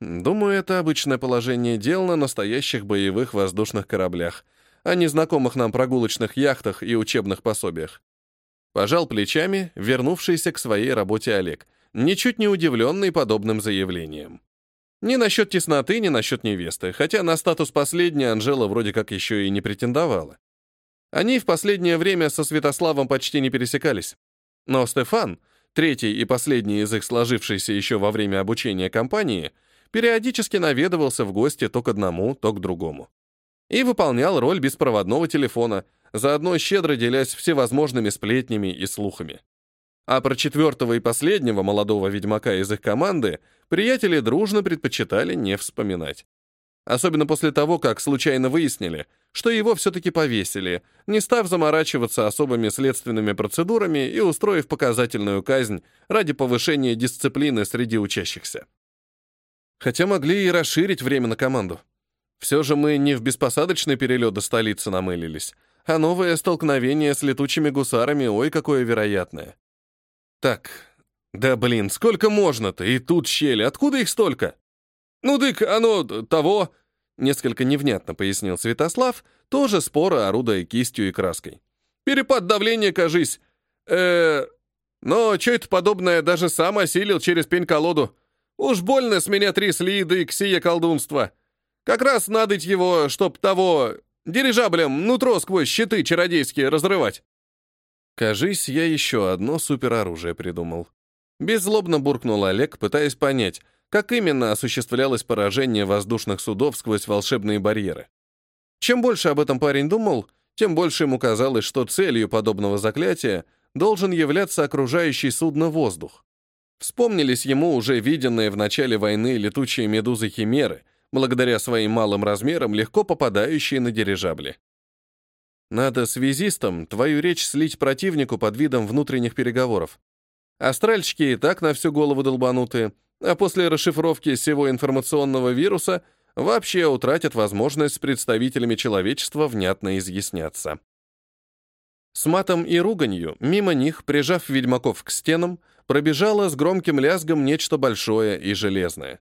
Думаю, это обычное положение дел на настоящих боевых воздушных кораблях. о незнакомых нам прогулочных яхтах и учебных пособиях. Пожал плечами, вернувшийся к своей работе Олег, ничуть не удивленный подобным заявлением. Ни насчет тесноты, ни насчет невесты, хотя на статус последней Анжела вроде как еще и не претендовала. Они в последнее время со Святославом почти не пересекались. Но Стефан, третий и последний из их сложившейся еще во время обучения компании, периодически наведывался в гости то к одному, то к другому. И выполнял роль беспроводного телефона, заодно щедро делясь всевозможными сплетнями и слухами. А про четвертого и последнего молодого ведьмака из их команды приятели дружно предпочитали не вспоминать. Особенно после того, как случайно выяснили, что его все-таки повесили, не став заморачиваться особыми следственными процедурами и устроив показательную казнь ради повышения дисциплины среди учащихся. Хотя могли и расширить время на команду. Все же мы не в беспосадочный перелет до столицы намылились, а новое столкновение с летучими гусарами, ой, какое вероятное. Так, да блин, сколько можно-то? И тут щели, откуда их столько? Ну, дык, оно того, несколько невнятно пояснил Святослав, тоже споро орудая кистью и краской. Перепад давления, кажись. э Но что это подобное даже сам осилил через пень-колоду. Уж больно с меня трясли, да и ксия колдунства. Как раз надоть его, чтоб того... Дирижаблем нутро сквозь щиты чародейские разрывать. Кажись, я еще одно супероружие придумал. Беззлобно буркнул Олег, пытаясь понять, как именно осуществлялось поражение воздушных судов сквозь волшебные барьеры. Чем больше об этом парень думал, тем больше ему казалось, что целью подобного заклятия должен являться окружающий судно воздух. Вспомнились ему уже виденные в начале войны летучие медузы-химеры, благодаря своим малым размерам легко попадающие на дирижабли. Надо связистам твою речь слить противнику под видом внутренних переговоров. Астральщики и так на всю голову долбанутые, а после расшифровки всего информационного вируса вообще утратят возможность с представителями человечества внятно изъясняться. С матом и руганью, мимо них, прижав ведьмаков к стенам, пробежало с громким лязгом нечто большое и железное.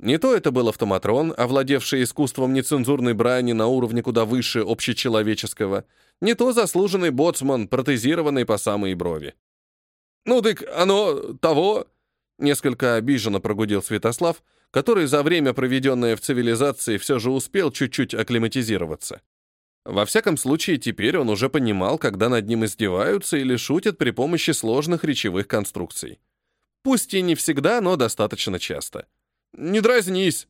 Не то это был автоматрон, овладевший искусством нецензурной брани на уровне куда выше общечеловеческого, не то заслуженный боцман, протезированный по самые брови. «Ну, так оно того...» Несколько обиженно прогудел Святослав, который за время, проведенное в цивилизации, все же успел чуть-чуть акклиматизироваться. Во всяком случае, теперь он уже понимал, когда над ним издеваются или шутят при помощи сложных речевых конструкций. Пусть и не всегда, но достаточно часто. «Не дразнись!»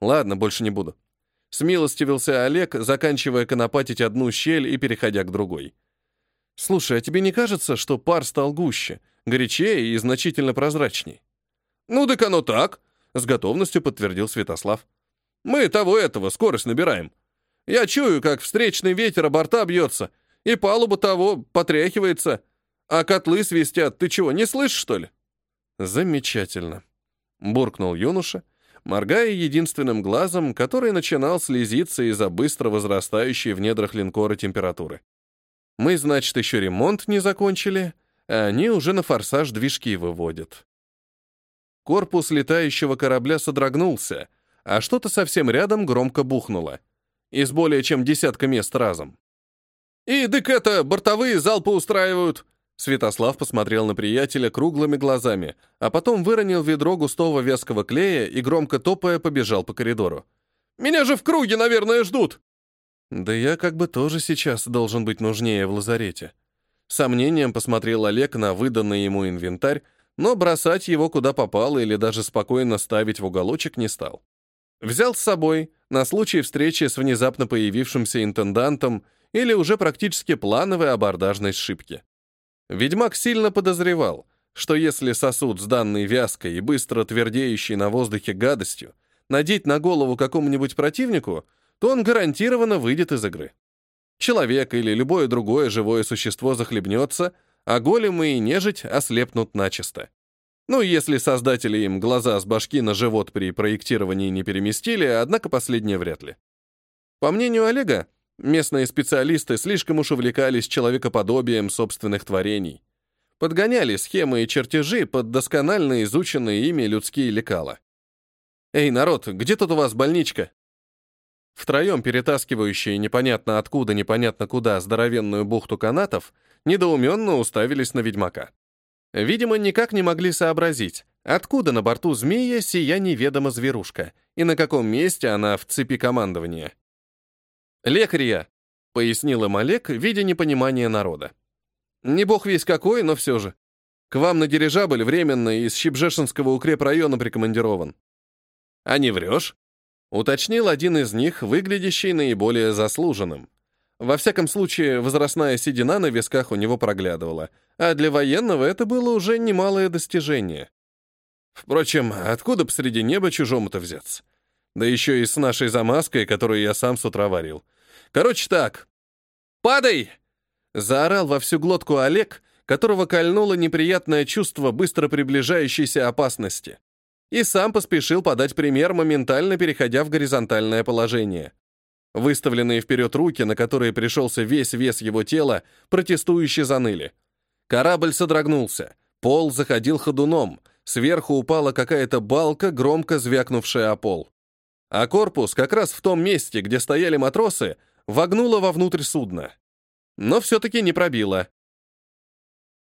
«Ладно, больше не буду». Смилостивился Олег, заканчивая конопатить одну щель и переходя к другой. «Слушай, а тебе не кажется, что пар стал гуще, горячее и значительно прозрачней?» «Ну, так оно так», — с готовностью подтвердил Святослав. «Мы того этого скорость набираем. Я чую, как встречный ветер о борта бьется, и палуба того потряхивается, а котлы свистят. Ты чего, не слышишь, что ли?» «Замечательно», буркнул юноша, моргая единственным глазом, который начинал слезиться из-за быстро возрастающей в недрах линкора температуры. Мы, значит, еще ремонт не закончили, а они уже на форсаж движки выводят. Корпус летающего корабля содрогнулся, а что-то совсем рядом громко бухнуло. Из более чем десятка мест разом. «И дык это, бортовые залпы устраивают!» Святослав посмотрел на приятеля круглыми глазами, а потом выронил ведро густого вязкого клея и, громко топая, побежал по коридору. «Меня же в круге, наверное, ждут!» «Да я как бы тоже сейчас должен быть нужнее в лазарете». Сомнением посмотрел Олег на выданный ему инвентарь, но бросать его куда попало или даже спокойно ставить в уголочек не стал. Взял с собой на случай встречи с внезапно появившимся интендантом или уже практически плановой абордажной сшибки. Ведьмак сильно подозревал, что если сосуд с данной вязкой и быстро твердеющей на воздухе гадостью надеть на голову какому-нибудь противнику, то он гарантированно выйдет из игры. Человек или любое другое живое существо захлебнется, а големы и нежить ослепнут начисто. Ну, если создатели им глаза с башки на живот при проектировании не переместили, однако последнее вряд ли. По мнению Олега, Местные специалисты слишком уж увлекались человекоподобием собственных творений. Подгоняли схемы и чертежи под досконально изученные ими людские лекала. «Эй, народ, где тут у вас больничка?» Втроем перетаскивающие непонятно откуда, непонятно куда здоровенную бухту канатов, недоуменно уставились на ведьмака. Видимо, никак не могли сообразить, откуда на борту змея сия неведома зверушка и на каком месте она в цепи командования. «Лекарь я», — пояснил им Олег, видя непонимание народа. «Не бог весь какой, но все же. К вам на дирижабль временно из Щебжешинского укрепрайона прикомандирован». «А не врешь?» — уточнил один из них, выглядящий наиболее заслуженным. Во всяком случае, возрастная седина на висках у него проглядывала, а для военного это было уже немалое достижение. Впрочем, откуда б среди неба чужому-то взяться? Да еще и с нашей замазкой, которую я сам с утра варил. Короче так. «Падай!» — заорал во всю глотку Олег, которого кольнуло неприятное чувство быстро приближающейся опасности. И сам поспешил подать пример, моментально переходя в горизонтальное положение. Выставленные вперед руки, на которые пришелся весь вес его тела, протестующе заныли. Корабль содрогнулся, пол заходил ходуном, сверху упала какая-то балка, громко звякнувшая о пол. А корпус, как раз в том месте, где стояли матросы, вогнуло вовнутрь судна. Но все-таки не пробило.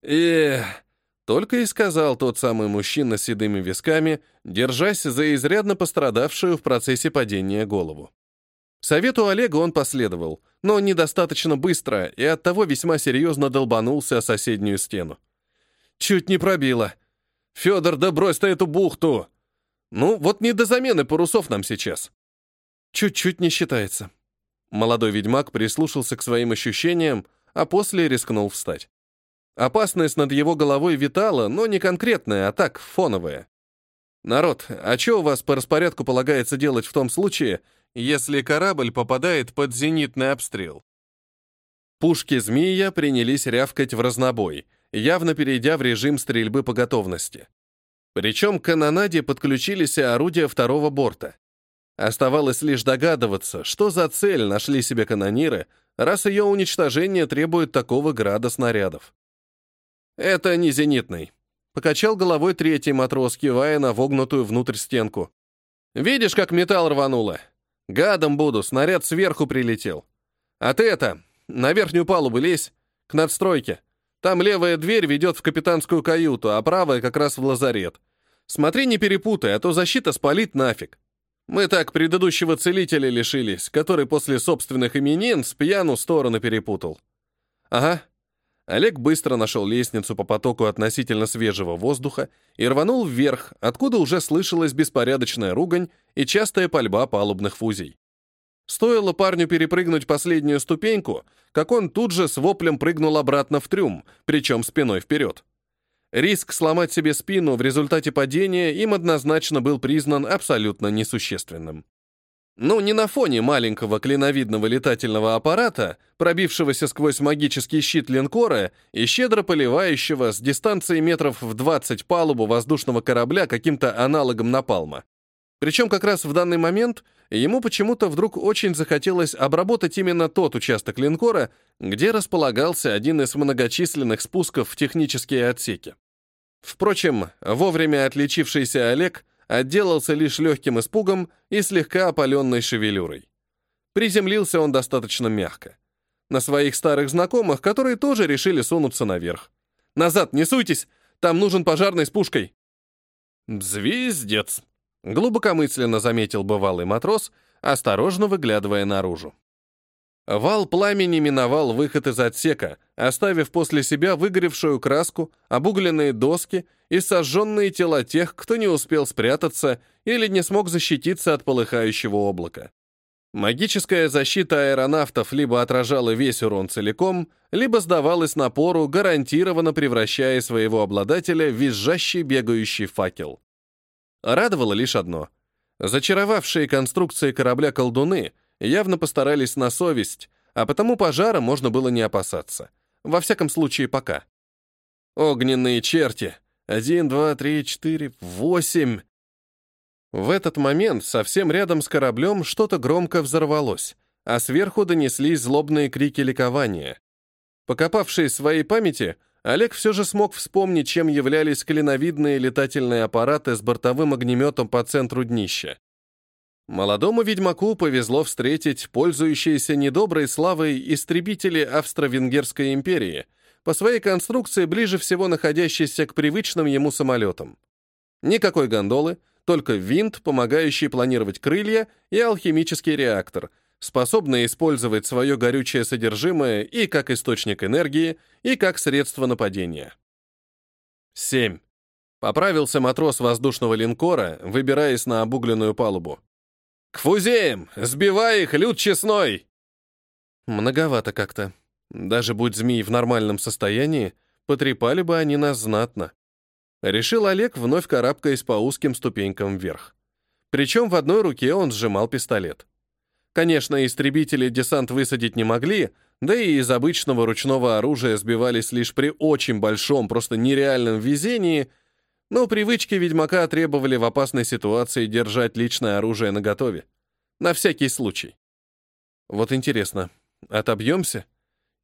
Эх, только и сказал тот самый мужчина с седыми висками, держась за изрядно пострадавшую в процессе падения голову. Совету Олега он последовал, но недостаточно быстро и оттого весьма серьезно долбанулся о соседнюю стену. Чуть не пробило. «Федор, да брось ты эту бухту!» «Ну, вот не до замены парусов нам сейчас». «Чуть-чуть не считается». Молодой ведьмак прислушался к своим ощущениям, а после рискнул встать. Опасность над его головой витала, но не конкретная, а так, фоновая. «Народ, а что у вас по распорядку полагается делать в том случае, если корабль попадает под зенитный обстрел. Пушки «Змея» принялись рявкать в разнобой, явно перейдя в режим стрельбы по готовности. Причем к канонаде подключились и орудия второго борта. Оставалось лишь догадываться, что за цель нашли себе канониры, раз ее уничтожение требует такого града снарядов. «Это не зенитный», — покачал головой третий матрос, кивая на вогнутую внутрь стенку. «Видишь, как металл рвануло? Гадом буду, снаряд сверху прилетел. А ты это, на верхнюю палубу лезь, к надстройке. Там левая дверь ведет в капитанскую каюту, а правая как раз в лазарет. Смотри, не перепутай, а то защита спалит нафиг. Мы так предыдущего целителя лишились, который после собственных именин с пьяну стороны перепутал. Ага, Олег быстро нашел лестницу по потоку относительно свежего воздуха и рванул вверх, откуда уже слышалась беспорядочная ругань и частая пальба палубных фузий. Стоило парню перепрыгнуть последнюю ступеньку, как он тут же с воплем прыгнул обратно в трюм, причем спиной вперед. Риск сломать себе спину в результате падения им однозначно был признан абсолютно несущественным. Ну, не на фоне маленького клиновидного летательного аппарата, пробившегося сквозь магический щит линкора и щедро поливающего с дистанции метров в 20 палубу воздушного корабля каким-то аналогом напалма. Причем как раз в данный момент ему почему-то вдруг очень захотелось обработать именно тот участок линкора, где располагался один из многочисленных спусков в технические отсеки. Впрочем, вовремя отличившийся Олег — отделался лишь легким испугом и слегка опаленной шевелюрой. Приземлился он достаточно мягко. На своих старых знакомых, которые тоже решили сунуться наверх. «Назад, не суйтесь! Там нужен пожарный с пушкой!» «Звездец!» — глубокомысленно заметил бывалый матрос, осторожно выглядывая наружу. Вал пламени миновал выход из отсека, оставив после себя выгоревшую краску, обугленные доски и сожженные тела тех, кто не успел спрятаться или не смог защититься от полыхающего облака. Магическая защита аэронавтов либо отражала весь урон целиком, либо сдавалась напору, гарантированно превращая своего обладателя в визжащий бегающий факел. Радовало лишь одно. Зачаровавшие конструкции корабля колдуны явно постарались на совесть, а потому пожара можно было не опасаться. Во всяком случае, пока. Огненные черти! Один, два, три, четыре, восемь. В этот момент совсем рядом с кораблем что-то громко взорвалось, а сверху донеслись злобные крики ликования. Покопавшись в своей памяти, Олег все же смог вспомнить, чем являлись клиновидные летательные аппараты с бортовым огнеметом по центру днища. Молодому ведьмаку повезло встретить пользующиеся недоброй славой истребители Австро-Венгерской империи, по своей конструкции ближе всего находящиеся к привычным ему самолетам. Никакой гондолы, только винт, помогающий планировать крылья, и алхимический реактор, способный использовать свое горючее содержимое и как источник энергии, и как средство нападения. 7. Поправился матрос воздушного линкора, выбираясь на обугленную палубу. «К фузеям! Сбивай их, люд честной!» Многовато как-то. Даже будь змеи в нормальном состоянии, потрепали бы они нас знатно. Решил Олег, вновь карабкаясь по узким ступенькам вверх. Причем в одной руке он сжимал пистолет. Конечно, истребители десант высадить не могли, да и из обычного ручного оружия сбивались лишь при очень большом, просто нереальном везении — но привычки ведьмака требовали в опасной ситуации держать личное оружие наготове. На всякий случай. Вот интересно, отобьемся?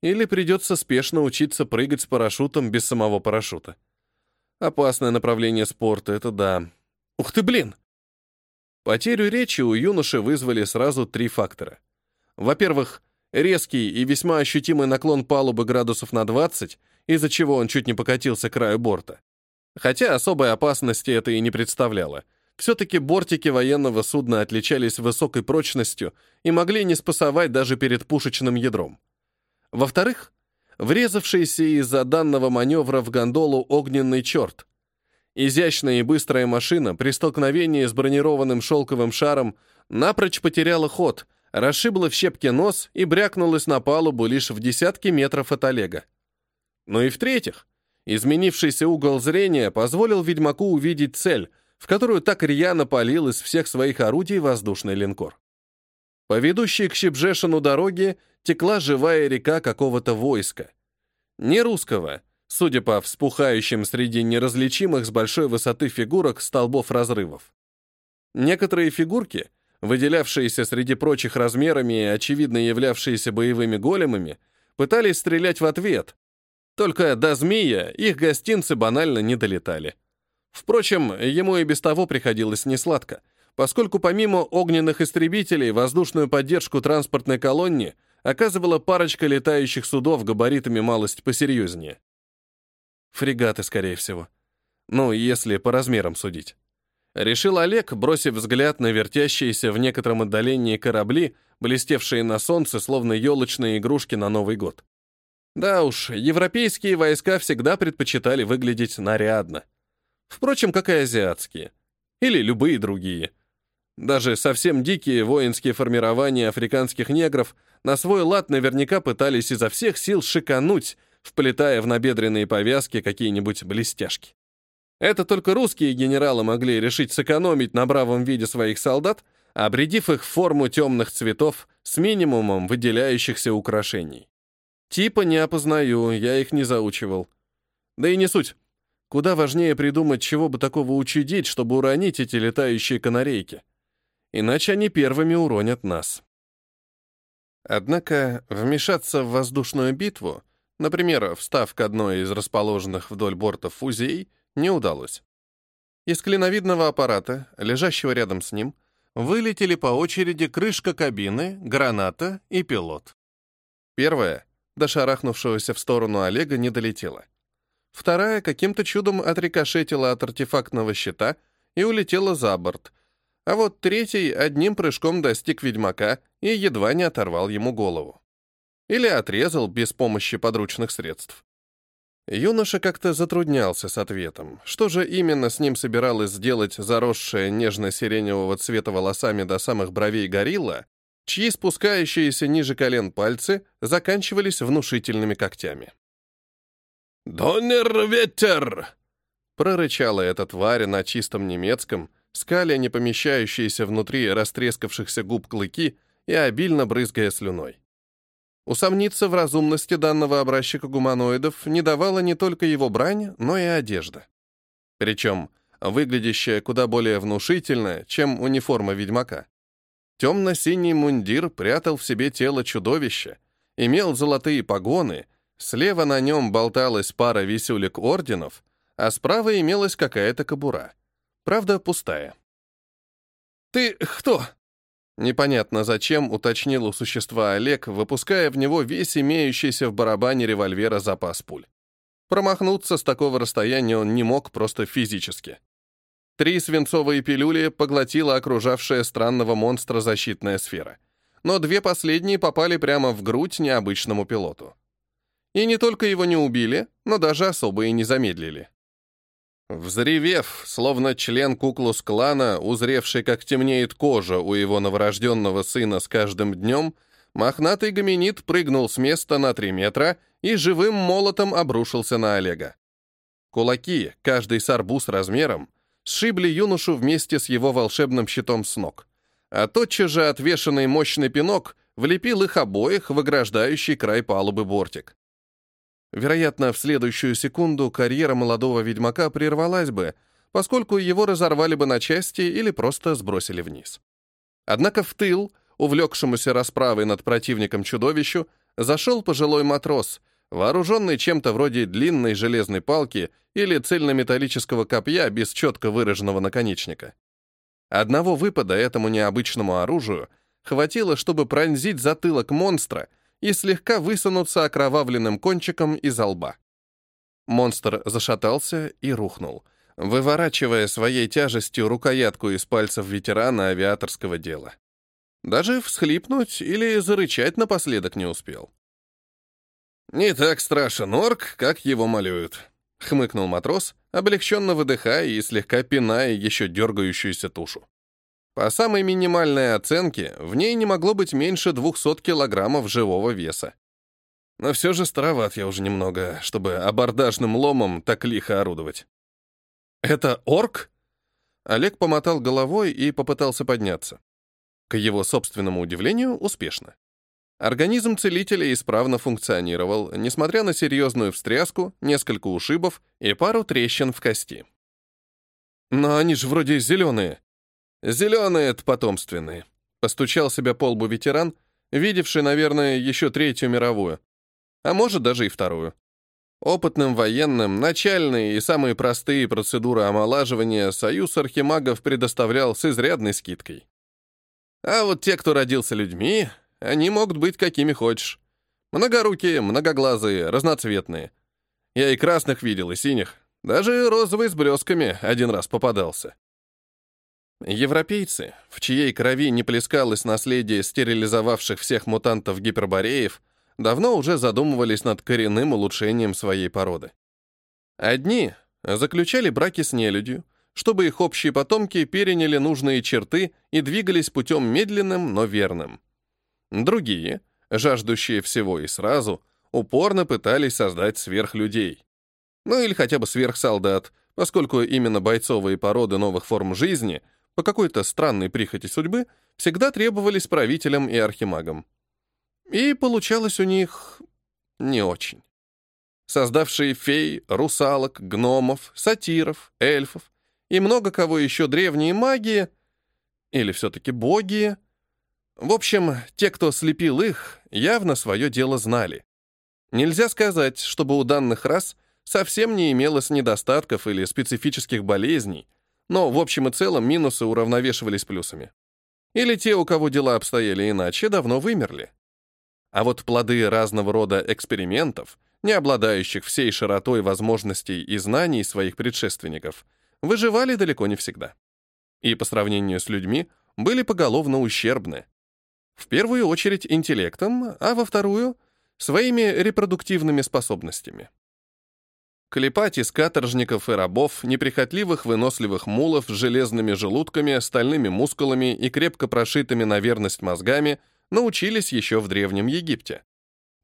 Или придется спешно учиться прыгать с парашютом без самого парашюта? Опасное направление спорта, это да. Ух ты, блин! Потерю речи у юноши вызвали сразу три фактора. Во-первых, резкий и весьма ощутимый наклон палубы градусов на 20, из-за чего он чуть не покатился к краю борта. Хотя особой опасности это и не представляло. Все-таки бортики военного судна отличались высокой прочностью и могли не спасовать даже перед пушечным ядром. Во-вторых, врезавшийся из-за данного маневра в гондолу огненный черт. Изящная и быстрая машина при столкновении с бронированным шелковым шаром напрочь потеряла ход, расшибла в щепки нос и брякнулась на палубу лишь в десятки метров от Олега. Ну и в-третьих, Изменившийся угол зрения позволил ведьмаку увидеть цель, в которую так рьяно палил из всех своих орудий воздушный линкор. По ведущей к Щебжешину дороге текла живая река какого-то войска. Не русского, судя по вспухающим среди неразличимых с большой высоты фигурок столбов разрывов. Некоторые фигурки, выделявшиеся среди прочих размерами и очевидно являвшиеся боевыми големами, пытались стрелять в ответ, только до змея их гостинцы банально не долетали. Впрочем, ему и без того приходилось несладко, поскольку помимо огненных истребителей воздушную поддержку транспортной колонне оказывала парочка летающих судов габаритами малость посерьезнее. Фрегаты, скорее всего. Ну, если по размерам судить. Решил Олег, бросив взгляд на вертящиеся в некотором отдалении корабли, блестевшие на солнце, словно елочные игрушки на Новый год. Да уж, европейские войска всегда предпочитали выглядеть нарядно. Впрочем, как и азиатские. Или любые другие. Даже совсем дикие воинские формирования африканских негров на свой лад наверняка пытались изо всех сил шикануть, вплетая в набедренные повязки какие-нибудь блестяшки. Это только русские генералы могли решить сэкономить на бравом виде своих солдат, обредив их в форму темных цветов с минимумом выделяющихся украшений. Типа не опознаю, я их не заучивал. Да и не суть. Куда важнее придумать, чего бы такого учудить, чтобы уронить эти летающие канарейки. Иначе они первыми уронят нас. Однако вмешаться в воздушную битву, например, встав к одной из расположенных вдоль борта фузей, не удалось. Из клиновидного аппарата, лежащего рядом с ним, вылетели по очереди крышка кабины, граната и пилот. Первое до шарахнувшегося в сторону Олега не долетела. Вторая каким-то чудом отрикошетила от артефактного щита и улетела за борт, а вот третий одним прыжком достиг ведьмака и едва не оторвал ему голову. Или отрезал без помощи подручных средств. Юноша как-то затруднялся с ответом. Что же именно с ним собиралась сделать заросшая нежно-сиреневого цвета волосами до самых бровей горилла, чьи спускающиеся ниже колен пальцы заканчивались внушительными когтями. «Доннер-ветер!» — прорычала эта тварь на чистом немецком, скаля не помещающиеся внутри растрескавшихся губ клыки и обильно брызгая слюной. Усомниться в разумности данного образчика гуманоидов не давала не только его брань, но и одежда. Причем выглядящая куда более внушительно, чем униформа ведьмака. Темно-синий мундир прятал в себе тело чудовища, имел золотые погоны, слева на нем болталась пара висюлек орденов, а справа имелась какая-то кобура. Правда, пустая. «Ты кто?» Непонятно зачем уточнил у существа Олег, выпуская в него весь имеющийся в барабане револьвера запас пуль. Промахнуться с такого расстояния он не мог просто физически. Три свинцовые пилюли поглотила окружавшая странного монстра защитная сфера. Но две последние попали прямо в грудь необычному пилоту. И не только его не убили, но даже особо и не замедлили. Взревев, словно член куклус-клана, узревший, как темнеет кожа у его новорожденного сына с каждым днем, мохнатый гоминид прыгнул с места на три метра и живым молотом обрушился на Олега. Кулаки, каждый с арбуз размером, сшибли юношу вместе с его волшебным щитом с ног, а тотчас же отвешенный мощный пинок влепил их обоих в ограждающий край палубы бортик. Вероятно, в следующую секунду карьера молодого ведьмака прервалась бы, поскольку его разорвали бы на части или просто сбросили вниз. Однако в тыл, увлекшемуся расправой над противником чудовищу, зашел пожилой матрос, вооруженный чем-то вроде длинной железной палки или цельнометаллического копья без четко выраженного наконечника. Одного выпада этому необычному оружию хватило, чтобы пронзить затылок монстра — и слегка высунуться окровавленным кончиком из лба. Монстр зашатался и рухнул, выворачивая своей тяжестью рукоятку из пальцев ветерана авиаторского дела. Даже всхлипнуть или зарычать напоследок не успел. «Не так страшен орк, как его малюют», — хмыкнул матрос, облегченно выдыхая и слегка пиная еще дергающуюся тушу. По самой минимальной оценке, в ней не могло быть меньше 200 килограммов живого веса. Но все же староват я уже немного, чтобы абордажным ломом так лихо орудовать. «Это орк?» Олег помотал головой и попытался подняться. К его собственному удивлению, успешно. Организм целителя исправно функционировал, несмотря на серьезную встряску, несколько ушибов и пару трещин в кости. «Но они же вроде зеленые», «Зеленые — это потомственные», — постучал себя по лбу ветеран, видевший, наверное, еще Третью мировую, а может, даже и Вторую. Опытным военным начальные и самые простые процедуры омолаживания Союз архимагов предоставлял с изрядной скидкой. А вот те, кто родился людьми, они могут быть какими хочешь. Многорукие, многоглазые, разноцветные. Я и красных видел, и синих. Даже розовый с блесками один раз попадался. Европейцы, в чьей крови не плескалось наследие стерилизовавших всех мутантов-гипербореев, давно уже задумывались над коренным улучшением своей породы. Одни заключали браки с нелюдью, чтобы их общие потомки переняли нужные черты и двигались путем медленным, но верным. Другие, жаждущие всего и сразу, упорно пытались создать сверхлюдей. Ну или хотя бы сверхсолдат, поскольку именно бойцовые породы новых форм жизни — по какой-то странной прихоти судьбы, всегда требовались правителям и архимагам. И получалось у них не очень. Создавшие фей, русалок, гномов, сатиров, эльфов и много кого еще древние магии, или все-таки боги, в общем, те, кто слепил их, явно свое дело знали. Нельзя сказать, чтобы у данных рас совсем не имелось недостатков или специфических болезней, но в общем и целом минусы уравновешивались плюсами. Или те, у кого дела обстояли иначе, давно вымерли. А вот плоды разного рода экспериментов, не обладающих всей широтой возможностей и знаний своих предшественников, выживали далеко не всегда. И по сравнению с людьми были поголовно ущербны. В первую очередь интеллектом, а во вторую — своими репродуктивными способностями. Клепать из каторжников и рабов, неприхотливых выносливых мулов с железными желудками, стальными мускулами и крепко прошитыми на верность мозгами научились еще в Древнем Египте.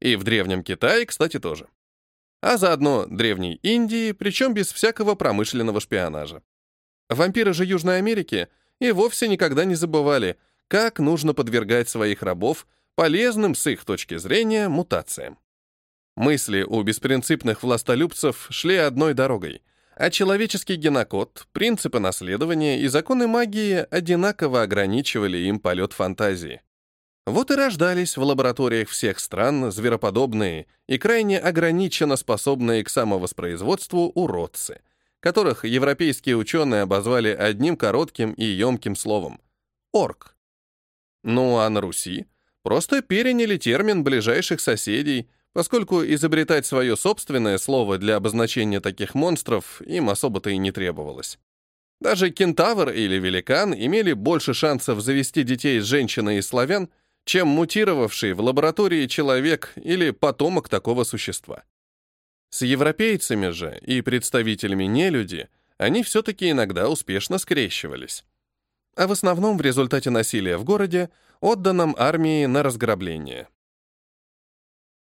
И в Древнем Китае, кстати, тоже. А заодно Древней Индии, причем без всякого промышленного шпионажа. Вампиры же Южной Америки и вовсе никогда не забывали, как нужно подвергать своих рабов полезным с их точки зрения мутациям. Мысли у беспринципных властолюбцев шли одной дорогой, а человеческий генокод, принципы наследования и законы магии одинаково ограничивали им полет фантазии. Вот и рождались в лабораториях всех стран звероподобные и крайне ограниченно способные к самовоспроизводству уродцы, которых европейские ученые обозвали одним коротким и емким словом — орк. Ну а на Руси просто переняли термин ближайших соседей, поскольку изобретать свое собственное слово для обозначения таких монстров им особо-то и не требовалось. Даже кентавр или великан имели больше шансов завести детей с женщиной из славян, чем мутировавший в лаборатории человек или потомок такого существа. С европейцами же и представителями нелюди они все-таки иногда успешно скрещивались. А в основном в результате насилия в городе, отданном армии на разграбление.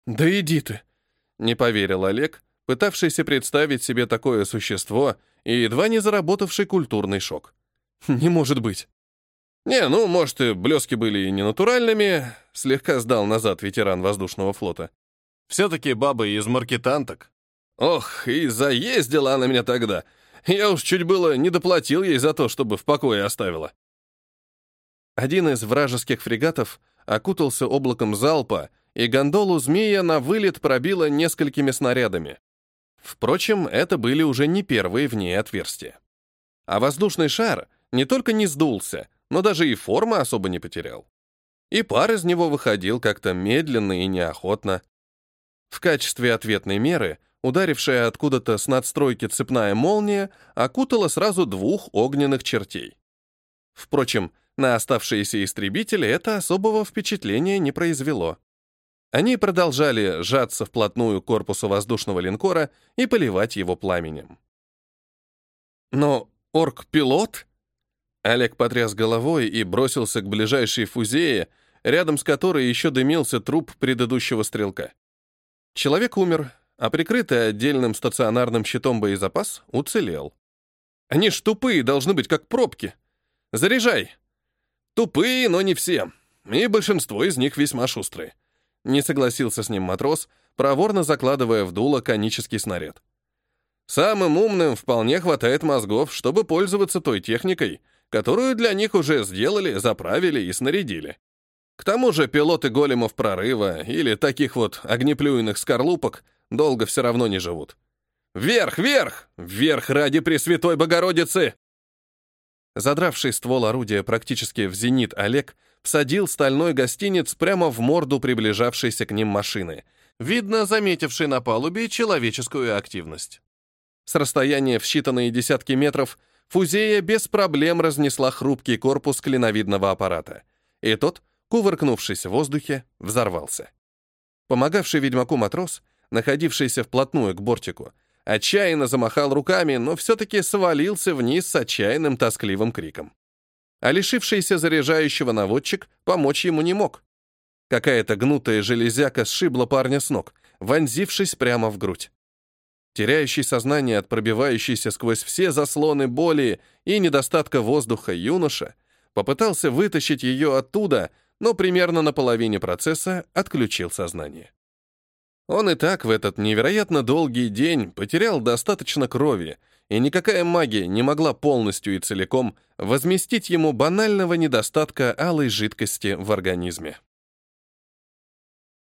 «Да иди ты!» — не поверил Олег, пытавшийся представить себе такое существо и едва не заработавший культурный шок. «Не может быть!» «Не, ну, может, и блески были и не натуральными», — слегка сдал назад ветеран воздушного флота. «Все-таки баба из маркетанток. Ох, и заездила она меня тогда. Я уж чуть было не доплатил ей за то, чтобы в покое оставила». Один из вражеских фрегатов окутался облаком залпа, и гондолу змея на вылет пробило несколькими снарядами. Впрочем, это были уже не первые в ней отверстия. А воздушный шар не только не сдулся, но даже и формы особо не потерял. И пар из него выходил как-то медленно и неохотно. В качестве ответной меры ударившая откуда-то с надстройки цепная молния окутала сразу двух огненных чертей. Впрочем, на оставшиеся истребители это особого впечатления не произвело. Они продолжали сжаться вплотную к корпусу воздушного линкора и поливать его пламенем. Но орк-пилот? Олег потряс головой и бросился к ближайшей фузее, рядом с которой еще дымился труп предыдущего стрелка. Человек умер, а прикрытый отдельным стационарным щитом боезапас уцелел. Они ж тупые, должны быть как пробки. Заряжай. Тупые, но не все. И большинство из них весьма шустрые. Не согласился с ним матрос, проворно закладывая в дуло конический снаряд. Самым умным вполне хватает мозгов, чтобы пользоваться той техникой, которую для них уже сделали, заправили и снарядили. К тому же пилоты големов прорыва или таких вот огнеплюйных скорлупок долго все равно не живут. «Вверх, вверх! Вверх ради Пресвятой Богородицы!» Задравший ствол орудия практически в зенит Олег всадил стальной гостиниц прямо в морду приближавшейся к ним машины, видно, заметившей на палубе человеческую активность. С расстояния в считанные десятки метров фузея без проблем разнесла хрупкий корпус клиновидного аппарата, и тот, кувыркнувшись в воздухе, взорвался. Помогавший ведьмаку матрос, находившийся вплотную к бортику, отчаянно замахал руками, но все-таки свалился вниз с отчаянным тоскливым криком а лишившийся заряжающего наводчик помочь ему не мог. Какая-то гнутая железяка сшибла парня с ног, вонзившись прямо в грудь. Теряющий сознание от пробивающейся сквозь все заслоны боли и недостатка воздуха юноша попытался вытащить ее оттуда, но примерно на половине процесса отключил сознание. Он и так в этот невероятно долгий день потерял достаточно крови, и никакая магия не могла полностью и целиком возместить ему банального недостатка алой жидкости в организме.